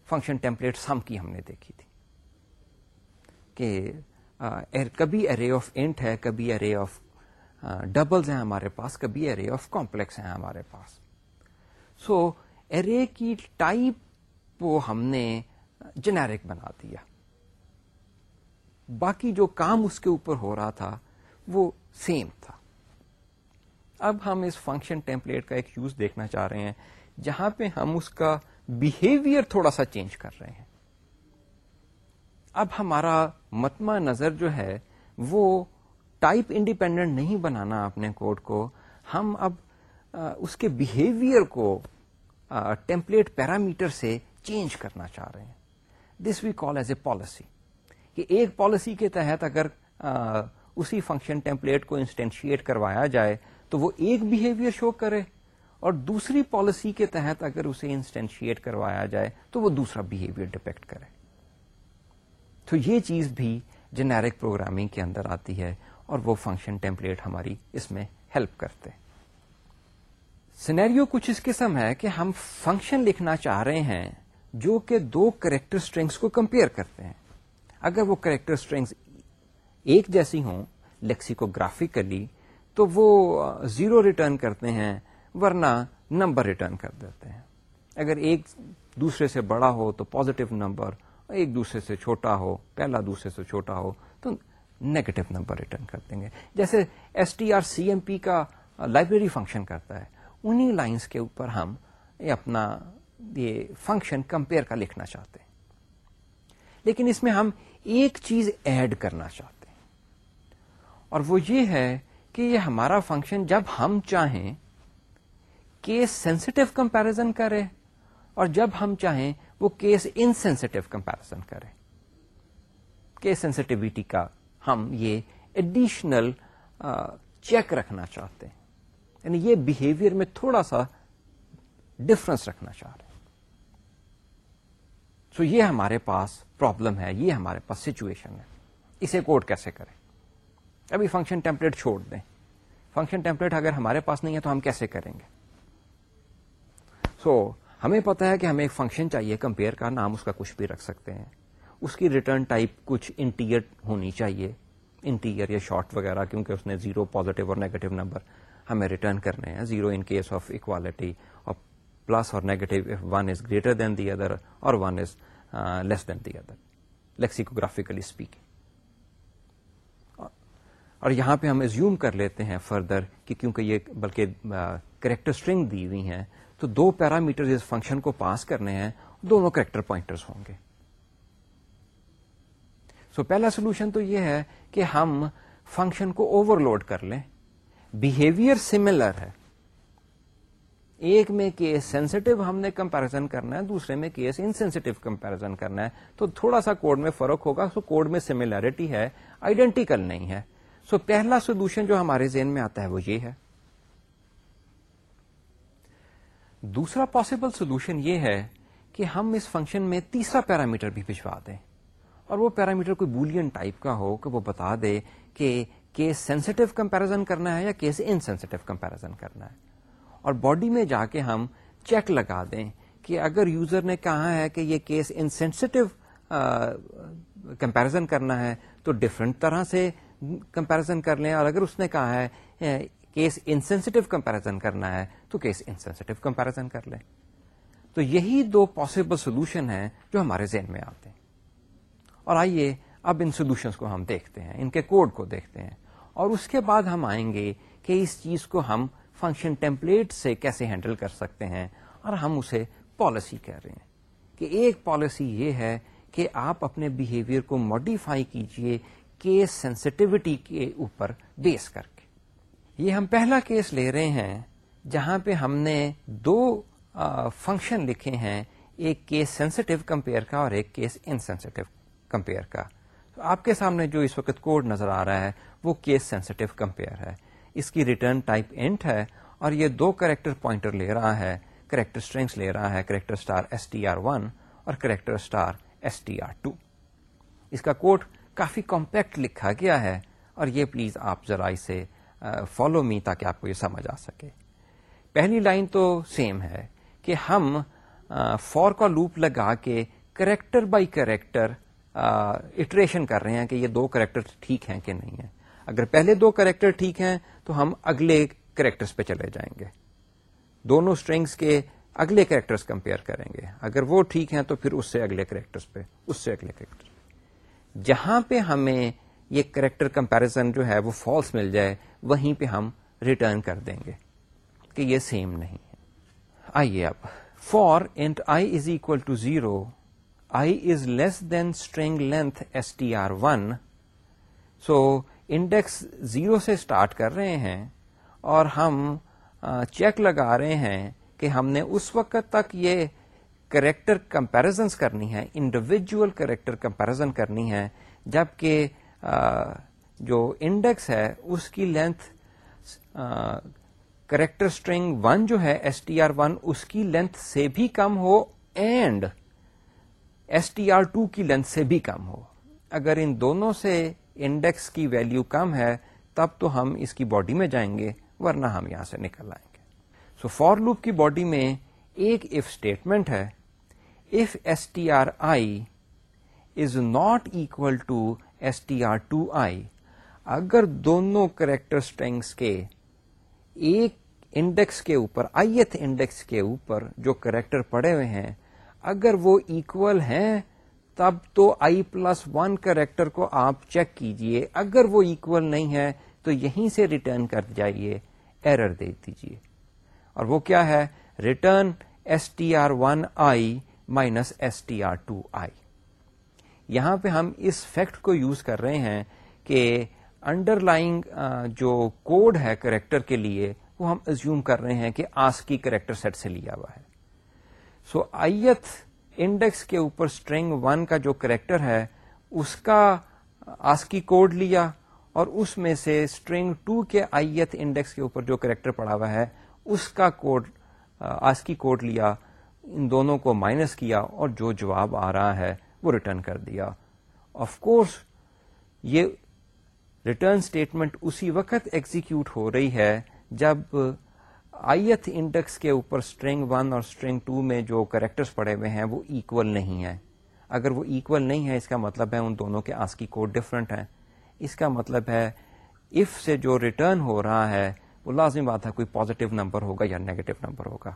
[SPEAKER 1] فنکشن ٹیمپلیٹ سم کی ہم نے دیکھی تھی کہ کبھی ارے آف انٹ ہے، کبھی ارے آف ڈبلز ہیں ہمارے پاس، کبھی ارے آف کمپلیکس ہیں ہمارے پاس۔ سو ارے کی ٹائپ کو ہم نے جنیرک بنا دیا۔ باقی جو کام اس کے اوپر ہو رہا تھا، وہ سیم تھا۔ اب ہم اس فنکشن ٹیمپلیٹ کا ایک یوز دیکھنا چاہ رہے ہیں، جہاں پہ ہم اس کا بہیویئر تھوڑا سا چینج کر رہے ہیں۔ اب ہمارا متمع نظر جو ہے، وہ ٹائپ انڈیپینڈنٹ نہیں بنانا اپنے کوڈ کو۔ ہم اب اس کے بہیویئر کو ٹیمپلیٹ پیرامیٹر سے چینج کرنا چاہ رہے ہیں۔ دس وی کال ایز اے پالیسی کہ ایک پالیسی کے تحت اگر اسی فنکشن ٹیمپلیٹ کو انسٹینشیٹ کروایا جائے تو وہ ایک بہیویئر شو کرے اور دوسری پالیسی کے تحت اگر اسے انسٹینشیٹ کروایا جائے تو وہ دوسرا بہیویئر ڈپیکٹ کرے۔ تو یہ چیز بھی جنیرک پروگرامنگ کے اندر آتی ہے اور وہ فنکشن ٹیمپلیٹ ہماری اس میں ہیلپ کرتے ہیں۔ سینیریو کچھ اس قسم ہے کہ ہم فنکشن لکھنا چاہ رہے ہیں جو کہ دو کریکٹر اسٹرنگس کو کمپیئر کرتے ہیں۔ اگر وہ کریکٹر اسٹرنگس ایک جیسی ہوں لیکسیکوگرافیکلی تو وہ زیرو ریٹرن کرتے ہیں، ورنہ نمبر ریٹرن کر دیتے ہیں۔ اگر ایک دوسرے سے بڑا ہو تو پازیٹو نمبر ایک دوسرے سے چھوٹا ہو، پہلا دوسرے سے چھوٹا ہو، تو نیگیٹو نمبر ریٹرن کر دیں گے۔ جیسے S T R C M P کا لائبریری فنکشن کرتا ہے۔ انہی لائنس کے اوپر ہم اپنا یہ فنکشن کمپیئر کا لکھنا چاہتے ہیں۔ لیکن اس میں ہم ایک چیز ایڈ کرنا چاہتے ہیں۔ اور وہ یہ ہے کہ یہ ہمارا فنکشن جب ہم چاہیں کیس سینسٹو کمپیرزن کرے اور جب ہم چاہیں وہ کیس انسینسٹو کمپیرزن کرے۔ کیس سینسٹیوٹی کا ہم یہ ایڈیشنل چیک رکھنا چاہتے ہیں۔ یعنی یہ بہیویئر میں تھوڑا سا ڈفرنس رکھنا چاہ رہے ہیں۔ سو یہ ہمارے پاس پرابلم ہے یہ ہمارے پاس سچویشن ہے۔ اسے کوڈ کیسے کریں؟ ابھی فنکشن ٹیمپلیٹ چھوڑ دیں۔ فنکشن ٹیمپلیٹ اگر ہمارے پاس نہیں ہے تو ہم کیسے کریں گے؟ سو so, ہمیں پتا ہے کہ ہمیں ایک فنکشن چاہیے کمپیئر کا نام اس کا کچھ بھی رکھ سکتے ہیں۔ اس کی ریٹرن ٹائپ کچھ انٹیگر ہونی چاہیے۔ انٹیگر یا شارٹ وغیرہ کیونکہ اس نے زیرو پازیٹو اور نیگیٹو نمبر ہمیں ریٹرن کرنے ہیں. Zero in case of equality اور پلس اور negative one is greater than the other اور one is less than the other lexicographically speaking اور یہاں پہ ہم ایزیوم کر لیتے ہیں فردر کہ کیونکہ یہ بلکہ uh, کریکٹر اسٹرنگ دی ہوئی ہیں تو دو پیرامیٹر اس فنکشن کو پاس کرنے ہیں دونوں کریکٹر پوائنٹرز ہوں گے۔ سو so, پہلا سولوشن تو یہ ہے کہ ہم فنکشن کو اوور لوڈ کر لیں۔ بہیویئر سملر ہے۔ ایک میں کیس سینسٹو ہم نے کمپیرزن کرنا ہے، دوسرے میں کیس انسینسٹو کمپیرزن کرنا ہے۔ تو تھوڑا سا کوڈ میں فرق ہوگا۔ سو کوڈ میں سملیرٹی ہے آئیڈینٹیکل نہیں ہے۔ سو پہلا سولوشن جو ہمارے ذہن میں آتا ہے وہ یہ ہے۔ دوسرا پاسبل سولوشن یہ ہے کہ ہم اس فنکشن میں تیسرا پیرامیٹر بھی بھجوا دیں۔ اور وہ پیرامیٹر کوئی بولین ٹائپ کا ہو، کہ وہ بتا دے کہ کیس سینسٹو کمپیرزن کرنا ہے یا کیس انسینسٹو کمپیرزن کرنا ہے؟ اور باڈی میں جا کے ہم چیک لگا دیں کہ اگر یوزر نے کہا ہے کہ یہ کیس انسینسٹو کمپیرزن کرنا ہے، تو ڈفرنٹ طرح سے کمپیرزن کر لیں، اور اگر اس نے کہا ہے کیس انسینسٹو کمپیرزن کرنا ہے، تو کیس انسینسٹو کمپیرزن کر لیں۔ تو یہی دو پاسبل سولوشن ہیں جو ہمارے ذہن میں آتے ہیں۔ اور آئیے اب ان سولوشنس کو ہم دیکھتے ہیں، ان کے کوڈ کو دیکھتے ہیں۔ اور اس کے بعد ہم آئیں گے کہ اس چیز کو ہم فنکشن ٹیمپلیٹ سے کیسے ہینڈل کر سکتے ہیں اور ہم اسے پالیسی کہہ رہے ہیں کہ ایک پالیسی یہ ہے کہ آپ اپنے بہیویئر کو ماڈیفائی کیجیے کیس سینسٹیوٹی کے اوپر بیس کر کے۔ یہ ہم پہلا کیس لے رہے ہیں جہاں پہ ہم نے دو فنکشن لکھے ہیں، ایک کیس سینسٹو کمپیئر کا اور ایک کیس انسینسٹو کمپیئر کا۔ آپ کے سامنے جو اس وقت کوڈ نظر آ رہا ہے، وہ کیس سینسٹو کمپیئر ہے۔ اس کی ریٹرن ٹائپ انٹ ہے اور یہ دو کریکٹر پوائنٹر لے رہا ہے کریکٹر اسٹرینگس لے رہا ہے character star S T R one اور character star S T R two اس کا کوڈ کافی کمپیکٹ لکھا گیا ہے اور یہ پلیز آپ ذرا اسے فالو می تاکہ آپ کو یہ سمجھ آ سکے۔ پہلی لائن تو سیم ہے کہ ہم فور کا لوپ لگا کے کریکٹر بائی کریکٹر اٹریشن کر رہے ہیں کہ یہ دو کریکٹر ٹھیک ہیں کہ نہیں ہے اگر پہلے دو کریکٹر ٹھیک ہیں تو ہم اگلے کریکٹرز پہ چلے جائیں گے۔ دونوں اسٹرنگس کے اگلے کریکٹرز کمپیئر کریں گے۔ اگر وہ ٹھیک ہیں تو پھر اس سے اگلے کریکٹرز پہ، اس سے اگلے کریکٹر جہاں پہ ہمیں یہ کریکٹر کمپیرزن جو ہے وہ فالس مل جائے، وہیں پہ ہم ریٹرن کر دیں گے کہ یہ سیم نہیں ہے۔ آئیے اب۔ For int I is equal to zero I is less than string length S T R one so index zero سے اسٹارٹ کر رہے ہیں اور ہم چیک لگا رہے ہیں کہ ہم نے اس وقت تک یہ کریکٹر کمپیرزنس کرنی ہے انڈیویجل کریکٹر کمپیرزن کرنی ہے جبکہ جو انڈیکس ہے، اس کی لینتھ کریکٹر اسٹرنگ ون جو ہے ایس ٹی آر ون اس کی لینتھ سے بھی کم ہو and S T R two کی لینتھ سے بھی کم ہو۔ اگر ان دونوں سے انڈیکس کی ویلو کم ہے، تب تو ہم اس کی باڈی میں جائیں گے، ورنہ ہم یہاں سے نکل آئیں گے۔ سو فور لوپ کی باڈی میں ایک اف اسٹیٹمنٹ ہے۔ If S T R I is not equal to S T R two I اگر دونوں کریکٹر اسٹرینگس کے ایک انڈیکس کے اوپر آئی ایتھ انڈیکس کے اوپر جو کریکٹر پڑے ہوئے ہیں اگر وہ اکول ہیں، تب تو آئی پلس ون کریکٹر کو آپ چیک کیجیے۔ اگر وہ اکول نہیں ہے تو یہیں سے ریٹرن کر جائیے ایرر دے دیجیے اور وہ کیا ہے؟ Return S T R one I minus S T R two I یہاں پہ ہم اس فیکٹ کو یوز کر رہے ہیں کہ انڈر لائنگ جو کوڈ ہے کریکٹر کے لیے، وہ ہم ازیوم کر رہے ہیں کہ آس کی کریکٹر سیٹ سے لیا ہوا ہے۔ سو آئیت انڈیکس کے اوپر اسٹرنگ ون کا جو کریکٹر ہے، اس کا آس کی کوڈ لیا اور اس میں سے اسٹرنگ ٹو کے آئیت انڈیکس کے اوپر جو کریکٹر پڑا ہوا ہے، اس کا کوڈ آس کی کوڈ لیا، ان دونوں کو مائنس کیا اور جو جواب آ رہا ہے، وہ ریٹرن کر دیا۔ آف کورس یہ ریٹرن اسٹیٹمنٹ اسی وقت ایگزیکیوٹ ہو رہی ہے جب آئیت انڈیکس کے اوپر اسٹرنگ ون اور اسٹرنگ ٹو میں جو کریکٹرس پڑے ہوئے ہیں وہ ایکول نہیں ہے اگر وہ ایکول نہیں ہے اس کا مطلب ہے ان دونوں کے آس کی کوڈ ڈفرنٹ ہے اس کا مطلب ہے اف سے جو ریٹرن ہو رہا ہے، وہ لازمی بات ہے کوئی پازیٹو نمبر ہوگا یا نیگیٹو نمبر ہوگا۔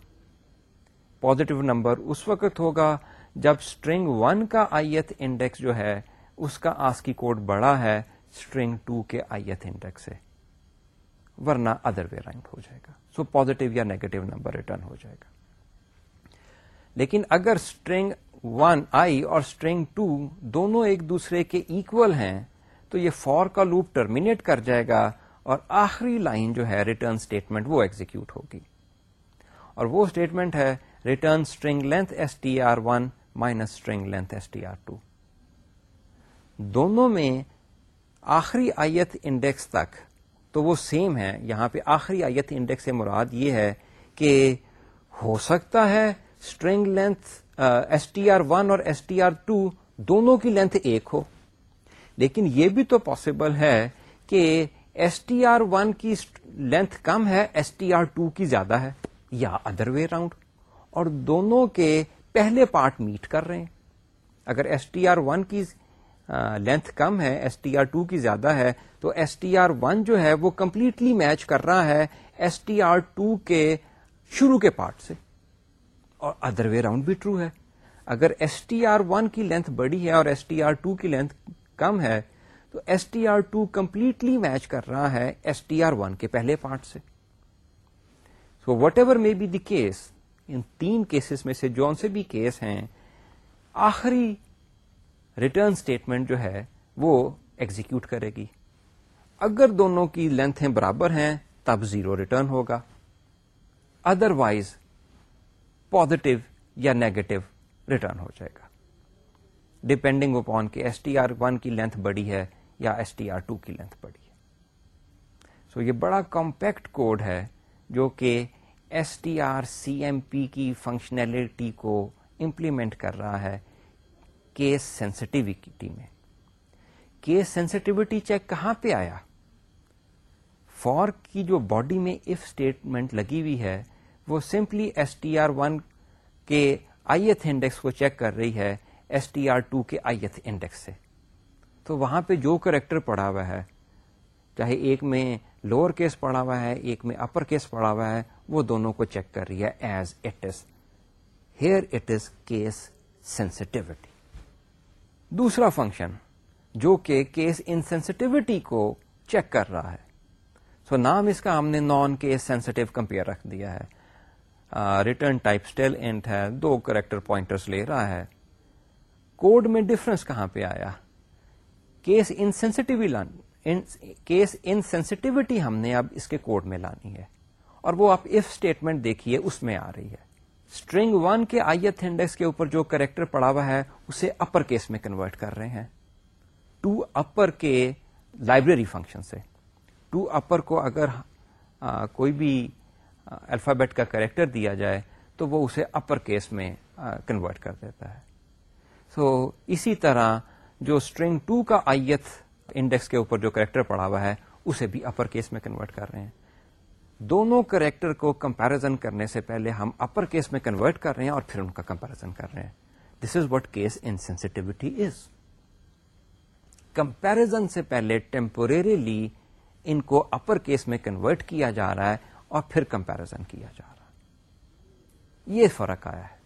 [SPEAKER 1] پازیٹو نمبر اس وقت ہوگا جب اسٹرنگ ون کا آئی ایتھ انڈیکس جو ہے، اس کا آس کی کوڈ بڑا ہے اسٹرنگ ٹو کے آئی ایتھ انڈیکس سے۔ ورنہ ادر وے رائنگ ہو جائے گا۔ سو پازیٹو یا نیگیٹو نمبر ریٹرن ہو جائے گا۔ لیکن اگر اسٹرنگ ون آئی اور اسٹرنگ ٹو دونوں ایک دوسرے کے ایکول ہیں، تو یہ فور کا لوپ ٹرمینیٹ کر جائے گا اور آخری لائن جو ہے ریٹرن اسٹیٹمنٹ وہ ایگزیکیوٹ ہوگی۔ اور وہ اسٹیٹمنٹ ہے return string length S T R one minus string length S T R two دونوں میں آخری آیت انڈیکس تک تو وہ سیم ہے۔ یہاں پہ آخری آیت انڈیکس سے مراد یہ ہے کہ ہو سکتا ہے string length S T R one اور ایس ٹی آر ٹو دونوں کی لینتھ ایک ہو۔ لیکن یہ بھی تو پاسبل ہے کہ ایس ٹی آر ون کی لینتھ کم ہے ایس ٹی آر ٹو کی زیادہ ہے یا ادر وے راؤنڈ اور دونوں کے پہلے پارٹ میٹ کر رہے ہیں۔ اگر ایس ٹی آر ون کی لینتھ کم ہے ایس ٹی آر ٹو کی زیادہ ہے، تو ایس ٹی آر ون جو ہے وہ کمپلیٹلی میچ کر رہا ہے ایس ٹی آر ٹو کے شروع کے پارٹ سے۔ اور ادر وے راؤنڈ بھی ٹرو ہے۔ اگر ایس ٹی آر ون کی لینتھ بڑی ہے اور ایس ٹی آر ٹو کی لینتھ کم ہے، تو S T R two completely match کر رہا ہے ایس ٹی آر ون کے پہلے پارٹ سے۔ So whatever may be the case ان تین کیسز میں سے جون سے بھی کیس ہیں، آخری ریٹرن اسٹیٹمنٹ جو ہے وہ ایگزیکیوٹ کرے گی۔ اگر دونوں کی لینتھ برابر ہیں، تب زیرو ریٹرن ہوگا۔ ادر وائز پوزیٹو یا نیگیٹو ریٹرن ہو جائے گا۔ ڈپینڈنگ اپون کہ ایس ٹی آر ون کی لینتھ بڑی ہے یا ایس ٹی آر ٹو کی لینتھ بڑی ہے۔ سو so یہ بڑا کمپیکٹ کوڈ ہے جو کہ S T R C M P کی فنکشنلٹی کو امپلیمنٹ کر رہا ہے۔ کیس سینسٹیوٹی میں۔ کیس سینسٹیوٹی چیک کہاں پہ آیا؟ فور کی جو باڈی میں اف اسٹیٹمنٹ لگی ہوئی ہے، وہ simply S T R one کے آئی ایتھ انڈیکس کو چیک کر رہی ہے ایس ٹی آر ٹو کے آئی ایتھ انڈیکس سے۔ تو وہاں پہ جو کریکٹر پڑا ہوا ہے، چاہے ایک میں لوور کیس پڑا ہوا ہے، ایک میں اپر کیس پڑا ہوا ہے، وہ دونوں کو چیک کر رہی ہے as it is here it is case sensitivity دوسرا فنکشن جو کہ کیس انسینسٹیوٹی کو چیک کر رہا ہے۔ سو so, نام اس کا ہم نے نان کیس سینسٹیو کمپیئر رکھ دیا ہے۔ ریٹرن ٹائپ اسٹیل انٹ ہے دو کریکٹر پوائنٹرس لے رہا ہے۔ کوڈ میں ڈفرنس کہاں پہ آیا؟ کیس کیس انسینسٹیوٹی ہم نے اب اس کے کوڈ میں لانی ہے۔ اور وہ آپ اف اسٹیٹمنٹ دیکھیے اس میں آ رہی ہے۔ اسٹرنگ ون کے آئی ایتھ انڈیکس کے اوپر جو کریکٹر پڑا ہوا ہے اسے اپر کیس میں کنورٹ کر رہے ہیں۔ ٹو اپر کے لائبریری فنکشن سے۔ ٹو اپر کو اگر آ, کوئی بھی الفابیٹ کا کریکٹر دیا جائے تو وہ اسے اپر کیس میں کنورٹ کر دیتا ہے۔ سو so, اسی طرح جو اسٹرنگ ٹو کا آئی ایتھ انڈیکس کے اوپر جو کریکٹر پڑا ہوا ہے اسے بھی اپر کیس میں کنورٹ کر رہے ہیں۔ دونوں کریکٹر کو کمپیرزن کرنے سے پہلے ہم اپر کیس میں کنورٹ کر رہے ہیں اور پھر ان کا کمپیرزن کر رہے ہیں۔ This is what case insensitivity is comparison سے پہلے ٹیمپوریریلی ان کو اپر کیس میں کنورٹ کیا جا رہا ہے اور پھر کمپیرزن کیا جا رہا ہے۔ یہ فرق آیا ہے۔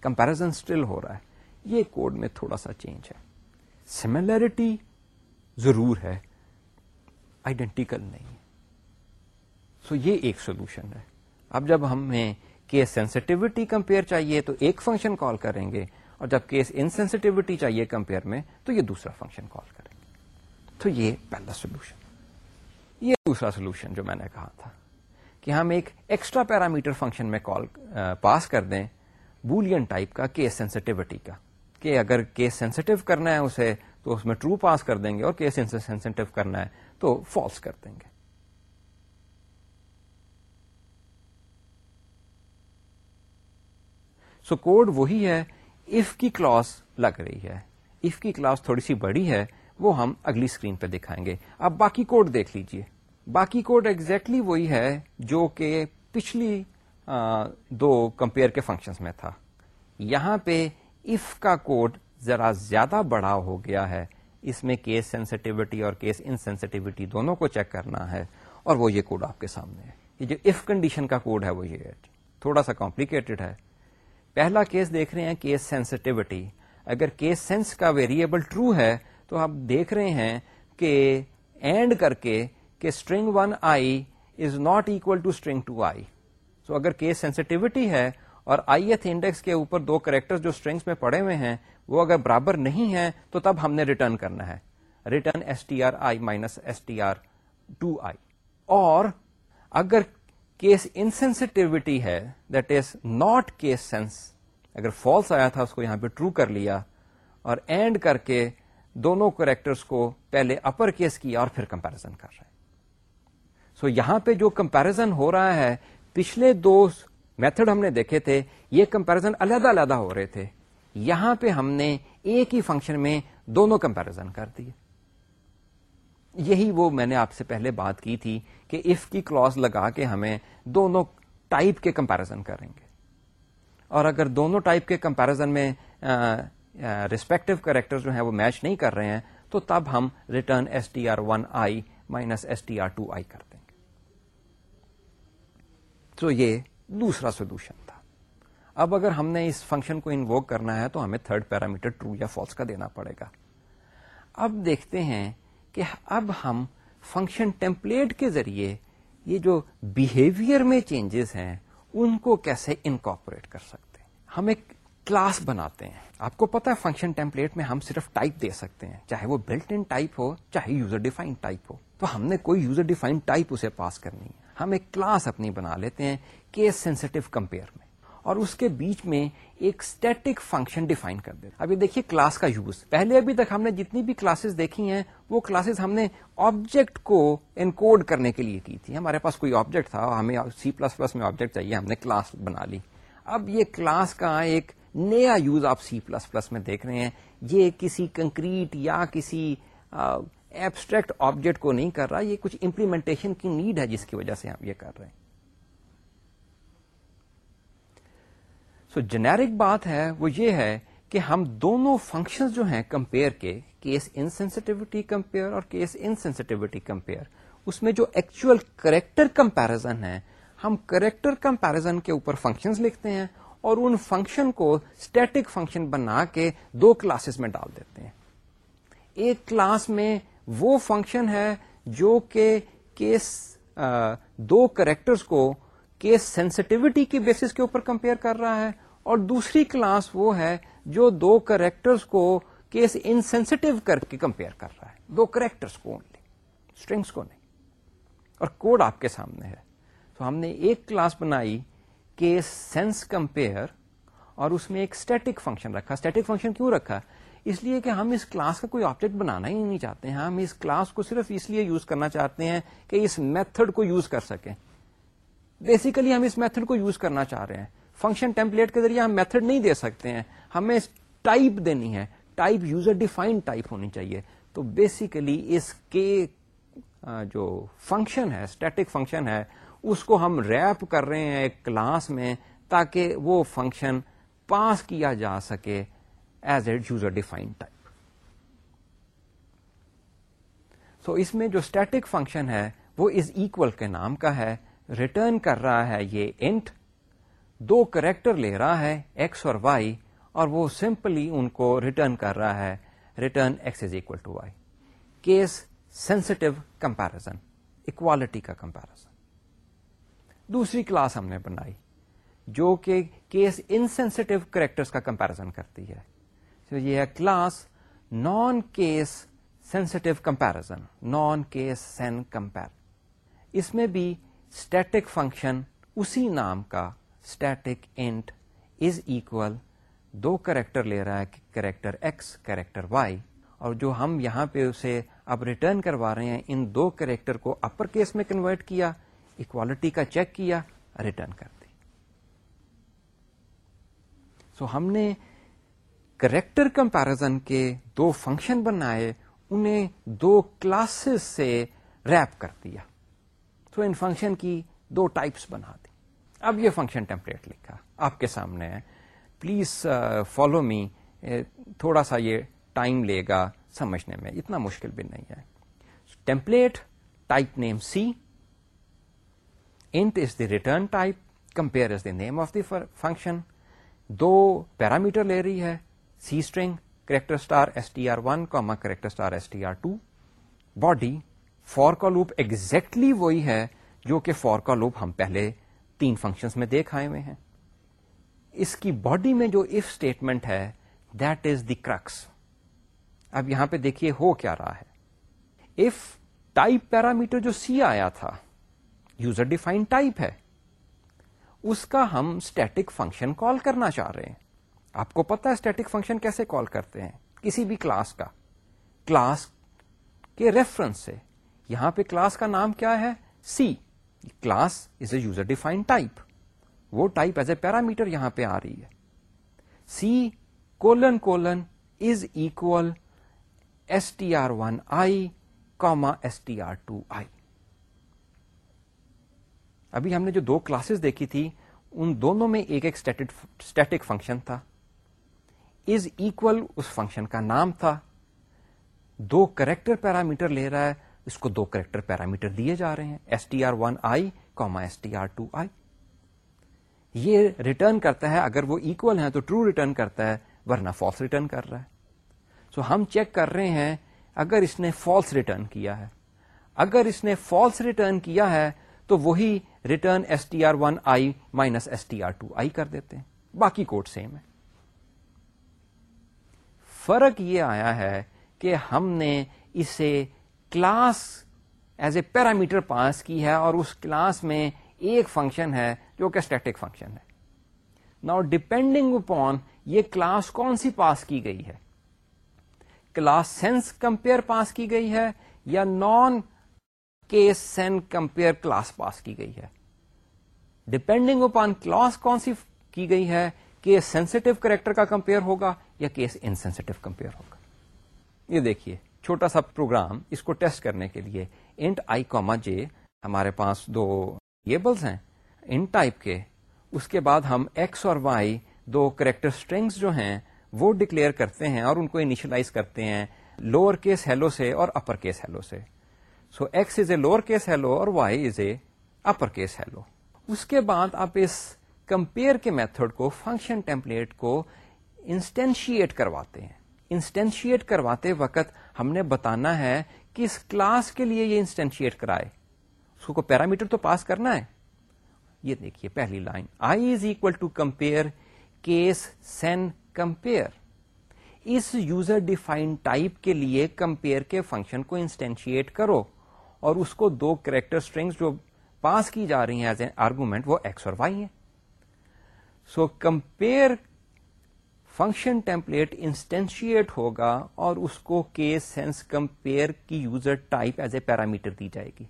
[SPEAKER 1] کمپیرزن اسٹل ہو رہا ہے۔ یہ کوڈ میں تھوڑا سا چینج ہے۔ سملرٹی ضرور ہے۔ آئیڈینٹیکل نہیں ہے۔ سو یہ ایک سولوشن ہے۔ اب جب ہمیں کیس سینسٹیوٹی کمپیئر چاہیے تو ایک فنکشن کال کریں گے اور جب کیس انسینسٹیوٹی چاہیے کمپیئر میں تو یہ دوسرا فنکشن کال کریں گے۔ تو یہ پہلا سولوشن یہ دوسرا سولوشن جو میں نے کہا تھا کہ ہم ایک ایکسٹرا پیرامیٹر فنکشن میں کال پاس کر دیں بولین ٹائپ کا کیس سینسٹیوٹی کا۔ کہ اگر کیس سینسٹیو کرنا ہے اسے تو اس میں ٹرو پاس کر دیں گے اور کیس سینسٹیو کرنا ہے تو فالس کر دیں گے۔ سو کوڈ وہی ہے اف کی کلاس لگ رہی ہے۔ اف کی کلاس تھوڑی سی بڑی ہے وہ ہم اگلی اسکرین پہ دکھائیں گے۔ اب باقی کوڈ دیکھ لیجیے۔ باقی کوڈ ایگزیکٹلی exactly وہی ہے جو کہ پچھلی آ, دو کمپیئر کے فنکشنز میں تھا۔ یہاں پہ اف کا کوڈ ذرا زیادہ بڑا ہو گیا ہے۔ اس میں کیس سینسٹیوٹی اور کیس انسینسٹیوٹی دونوں کو چیک کرنا ہے۔ اور وہ یہ کوڈ آپ کے سامنے ہے۔ یہ جو اف کنڈیشن کا کوڈ ہے وہ یہ ہے۔ تھوڑا سا کمپلیکیٹڈ ہے۔ پہلا کیس دیکھ رہے ہیں کیس سینسٹیوٹی اگر کیس سینس کا ویریبل ٹرو ہے، تو آپ دیکھ رہے ہیں کہ اینڈ کر کے کہ string one I is not equal to string two I so اگر کیس سینسٹیوٹی ہے اور آئی ایتھ انڈیکس کے اوپر دو کریکٹر جو اسٹرنگس میں پڑے ہوئے ہیں، وہ اگر برابر نہیں ہے تو تب ہم نے ریٹرن کرنا ہے. Return S T R I minus S T R two I اور اگر کیس انسینسٹیوٹی ہے that is not case sense اگر فالس آیا تھا، اس کو یہاں پہ ٹرو کر لیا اور اینڈ کر کے دونوں کریکٹرس کو پہلے اپر کیس کیا اور پھر کمپیرزن کر رہے سو so یہاں پہ جو کمپیرزن ہو رہا ہے، پچھلے دو میتھڈ ہم نے دیکھے تھے، یہ کمپیرزن علیحدہ علیحدہ ہو رہے تھے۔ یہاں پہ ہم نے ایک ہی فنکشن میں دونوں کمپیرزن کر دیے۔ یہی وہ میں نے آپ سے پہلے بات کی تھی کہ اف کی کلوز لگا کے ہمیں دونوں ٹائپ کے کمپیرزن کریں گے۔ اور اگر دونوں ٹائپ کے کمپیرزن میں ریسپیکٹو کریکٹر جو ہیں وہ میچ نہیں کر رہے ہیں، تو تب ہم return S T R one I minus S T R two I کر دیں گے۔ تو یہ دوسرا سولوشن تھا۔ اب اگر ہم نے اس فنکشن کو انووک کرنا ہے تو ہمیں تھرڈ پیرامیٹر ٹرو یا فالس کا دینا پڑے گا۔ اب دیکھتے ہیں کہ اب ہم فنکشن ٹیمپلیٹ کے ذریعے یہ جو بہیویئر میں چینجز ہیں، ان کو کیسے انکارپوریٹ کر سکتے ہیں؟ ہم ایک کلاس بناتے ہیں۔ آپ کو پتا ہے، فنکشن ٹیمپلیٹ میں ہم صرف ٹائپ دے سکتے ہیں۔ چاہے وہ بلٹ ان ٹائپ ہو، چاہے یوزر ڈیفائن ٹائپ ہو۔ تو ہم نے کوئی یوزر ڈیفائن ٹائپ اسے پاس کرنی ہے۔ ہم ایک کلاس اپنی بنا لیتے ہیں کیس سینسٹو کمپیئر میں۔ اور اس کے بیچ میں ایک اسٹیٹک فنکشن ڈیفائن کر دیں ابھی دیکھیے کلاس کا یوز پہلے ابھی تک ہم نے جتنی بھی کلاسز دیکھی ہیں، وہ کلاسز ہم نے آبجیکٹ کو انکوڈ کرنے کے لیے کی تھی۔ ہمارے پاس کوئی آبجیکٹ تھا، ہمیں سی پلس پلس میں آبجیکٹ چاہیے، ہم نے کلاس بنا لی۔ اب یہ کلاس کا ایک نیا یوز آپ سی پلس پلس میں دیکھ رہے ہیں۔ یہ کسی کنکریٹ یا کسی ایبسٹریکٹ آبجیکٹ کو نہیں کر رہا، یہ کچھ امپلیمنٹیشن کی نیڈ ہے جس کی وجہ سے ہم یہ کر رہے ہیں۔ سو جنیرک بات ہے وہ یہ ہے کہ ہم دونوں فنکشن جو ہیں کمپیئر کے کیس انسینسٹیوٹی کمپیئر اور کیس انسینسٹیوٹی کمپیئر اس میں جو ایکچوئل کریکٹر کمپیرزن ہے ہم کریکٹر کمپیرزن کے اوپر فنکشن لکھتے ہیں اور ان فنکشن کو اسٹیٹک فنکشن بنا کے دو کلاسز میں ڈال دیتے ہیں ایک کلاس میں وہ فنکشن ہے جو کہ کیس دو کریکٹرز کو کیس سینسٹیوٹی کی بیسس کے اوپر کمپیئر کر رہا ہے اور دوسری کلاس وہ ہے جو دو کریکٹرز کو کیس انسینسٹیو کر کے کمپیئر کر رہا ہے۔ دو کریکٹرز کو اونلی اسٹرنگس کو نہیں۔ اور کوڈ آپ کے سامنے ہے۔ تو ہم نے ایک کلاس بنائی کیس سینس کمپیئر اور اس میں ایک اسٹیٹک فنکشن رکھا۔ اسٹیٹک فنکشن کیوں رکھا؟ اس لیے کہ ہم اس کلاس کا کوئی آبجیکٹ بنانا ہی نہیں چاہتے ہیں۔ ہم اس کلاس کو صرف اس لیے یوز کرنا چاہتے ہیں کہ اس میتھڈ کو یوز کر سکیں۔ بیسیکلی ہم اس میتھڈ کو یوز کرنا چاہ رہے ہیں۔ فنکشن ٹیمپلیٹ کے ذریعے ہم میتھڈ نہیں دے سکتے ہیں۔ ہمیں ٹائپ دینی ہے۔ ٹائپ یوزر ڈیفائنڈ ٹائپ ہونی چاہیے۔ تو بیسیکلی اس کے جو فنکشن ہے اسٹیٹک فنکشن ہے، اس کو ہم ریپ کر رہے ہیں ایک کلاس میں تاکہ وہ فنکشن پاس کیا جا سکے as a user defined type so اس میں جو اسٹیٹک فنکشن ہے، وہ از اکول کے نام کا ہے۔ ریٹرن کر رہا ہے یہ انٹ دو کریکٹر لے رہا ہے ایکس اور وائی اور وہ سمپلی ان کو ریٹرن کر رہا ہے return X is equal to Y case sensitive comparison equality کا کمپیرزن دوسری کلاس ہم نے بنائی، جو کہ کیس انسینسٹو کریکٹرس کا کمپیرزن کرتی ہے۔ So یہ ہے class non case sensitive comparison non case sen compare اس میں بھی اسٹیٹک فنکشن اسی نام کا اسٹیٹک انٹ از اکول دو کریکٹر لے رہا ہے کریکٹر ایکس کریکٹر وائی اور جو ہم یہاں پہ اسے اب ریٹرن کروا رہے ہیں ان دو کریکٹر کو اپر کیس میں کنورٹ کیا اکوالٹی کا چیک کیا ریٹرن کر دی۔ سو so, ہم نے کریکٹر کمپیرزن کے دو فنکشن بنائے انہیں دو کلاسز سے ریپ کر دیا۔ تو ان فنکشن کی دو ٹائپس بنا دی۔ اب یہ فنکشن ٹیمپلیٹ لکھا۔ آپ کے سامنے ہے۔ پلیز فالو می تھوڑا سا یہ ٹائم لے گا سمجھنے میں۔ اتنا مشکل بھی نہیں ہے۔ Template type name C int is the return type compare is the name of the function do parameter لے رہی ہے۔ C string character star S T R one comma character star S T R two body for کا loop exactly وہی ہے جو کہ four کا loop ہم پہلے تین فنکشنز میں دیکھ آئے ہوئے ہیں۔ اس کی باڈی میں جو اف اسٹیٹمنٹ ہے دیٹ از دی کرکس اب یہاں پہ دیکھیے ہو کیا رہا ہے۔ اف ٹائپ پیرامیٹر جو سی آیا تھا یوزر ڈیفائن ٹائپ ہے۔ اس کا ہم اسٹیٹک فنکشن کال کرنا چاہ رہے ہیں۔ آپ کو پتا ہے اسٹیٹک فنکشن کیسے کال کرتے ہیں؟ کسی بھی کلاس کا۔ کلاس کے ریفرنس سے۔ یہاں پہ کلاس کا نام کیا ہے؟ C class is a user define type وہ ٹائپ ایز اے پیرامیٹر یہاں پہ آ رہی ہے۔ C colon colon is equal S T R one I comma S T R two I ابھی ہم نے جو دو کلاسز دیکھی تھی، ان دونوں میں ایک ایک اسٹیٹک فنکشن تھا۔ از اکول اس فنکشن کا نام تھا۔ دو کریکٹر پیرامیٹر لے رہا ہے۔ اس کو دو کریکٹر پیرامیٹر دیے جا رہے ہیں S T R one I comma S T R two I یہ ریٹرن کرتا ہے، اگر وہ اکول ہے تو ٹرو ریٹرن کرتا ہے، ورنہ فالس ریٹرن کر رہا ہے۔ سو so ہم چیک کر رہے ہیں، اگر اس نے فالس ریٹرن کیا ہے۔ اگر اس نے فالس ریٹرن کیا ہے، تو وہی return S T R one I minus S T R two I کر دیتے ہیں۔ باقی کوڈ سیم ہے۔ فرق یہ آیا ہے کہ ہم نے اسے class as a parameter pass کی ہے اور اس کلاس میں ایک فنکشن ہے جو کہ اسٹیٹک فنکشن ہے۔ نا ڈپینڈنگ اپون یہ کلاس کون سی پاس کی گئی ہے؟ کلاس سینس کمپیئر پاس کی گئی ہے یا non case sen compare class pass کی گئی ہے؟ ڈپینڈنگ اپان کلاس کون سی کی گئی ہے کیس سینسٹو کریکٹر کا کمپیئر ہوگا یا کیس انسینسٹو کمپیئر ہوگا؟ یہ دیکھیے۔ چھوٹا سا پروگرام اس کو ٹیسٹ کرنے کے لیے انٹ آئی کوما جے ہمارے پاس دو یبلس ہیں۔ ان ٹائپ کے، اس کے بعد ہم ایکس اور وائی دو کریکٹر اسٹرنگس جو ہیں، وہ ڈکلیئر کرتے ہیں اور ان کو انیشلائز کرتے ہیں لوور کیس ہیلو سے اور اپر کیس ہیلو سے۔ So X is a lower case hello اور Y is a upper case hello. اس کے بعد آپ اس کمپیئر کے میتھڈ کو، فنکشن ٹیمپلیٹ کو انسٹینشیٹ کرواتے ہیں۔ انسٹینشیٹ کرواتے وقت ہم نے بتانا ہے کہ اس کلاس کے لیے یہ انسٹینشیٹ کرائے۔ اس کو پیرامیٹر تو پاس کرنا ہے۔ یہ دیکھیے پہلی line. I is equal to compare case sen compare us user define type کے لیے کمپیئر کے فنکشن کو انسٹینشیٹ کرو اور اس کو دو کریکٹر اسٹرنگس جو پاس کی جا رہی ہیں ایز اے آرگومنٹ وہ ایکس اور وائی ہیں۔ So compare function template instantiate ہوگا اور اس کو کیس سینس کمپیئر کی user type as a parameter دی جائے گی۔